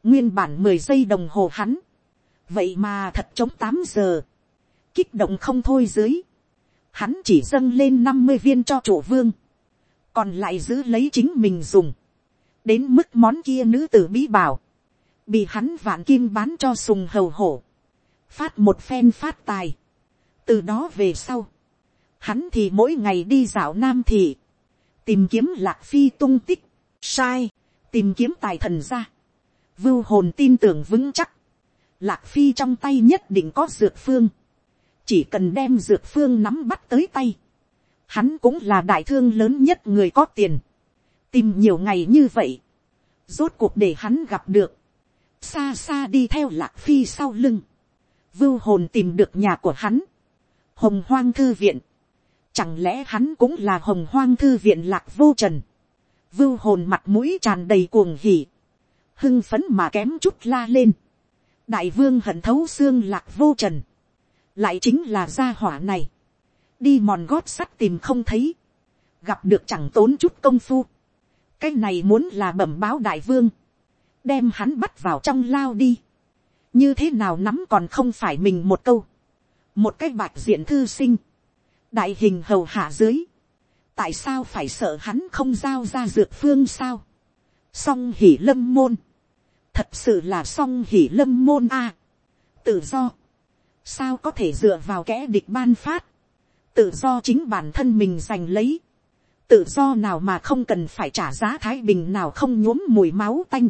nguyên bản mười giây đồng hồ hắn, vậy mà thật chống tám giờ, kích động không thôi dưới, hắn chỉ dâng lên năm mươi viên cho chủ vương, còn lại giữ lấy chính mình dùng, đến mức món kia nữ tử bí bảo, bị hắn vạn kim bán cho sùng hầu hổ, phát một phen phát tài, từ đó về sau, hắn thì mỗi ngày đi dạo nam thị, tìm kiếm lạc phi tung tích, sai, tìm kiếm tài thần ra, vưu hồn tin tưởng vững chắc, lạc phi trong tay nhất định có dược phương, chỉ cần đem dược phương nắm bắt tới tay, hắn cũng là đại thương lớn nhất người có tiền, tìm nhiều ngày như vậy, rốt cuộc để hắn gặp được, xa xa đi theo lạc phi sau lưng, vưu hồn tìm được nhà của hắn, hồng hoang thư viện, chẳng lẽ hắn cũng là hồng hoang thư viện lạc vô trần, vưu hồn mặt mũi tràn đầy cuồng hỉ, hưng phấn mà kém chút la lên, đại vương hận thấu xương lạc vô trần, lại chính là gia hỏa này, đi mòn gót sắt tìm không thấy, gặp được chẳng tốn chút công phu, cái này muốn là bẩm báo đại vương, đem hắn bắt vào trong lao đi, như thế nào nắm còn không phải mình một câu, một cái bạch diện thư sinh, đại hình hầu hạ dưới, tại sao phải sợ hắn không giao ra dược phương sao, song hỉ lâm môn, thật sự là song hỉ lâm môn a, tự do, sao có thể dựa vào kẻ địch ban phát, tự do chính bản thân mình giành lấy, tự do nào mà không cần phải trả giá thái bình nào không nhuốm mùi máu tanh,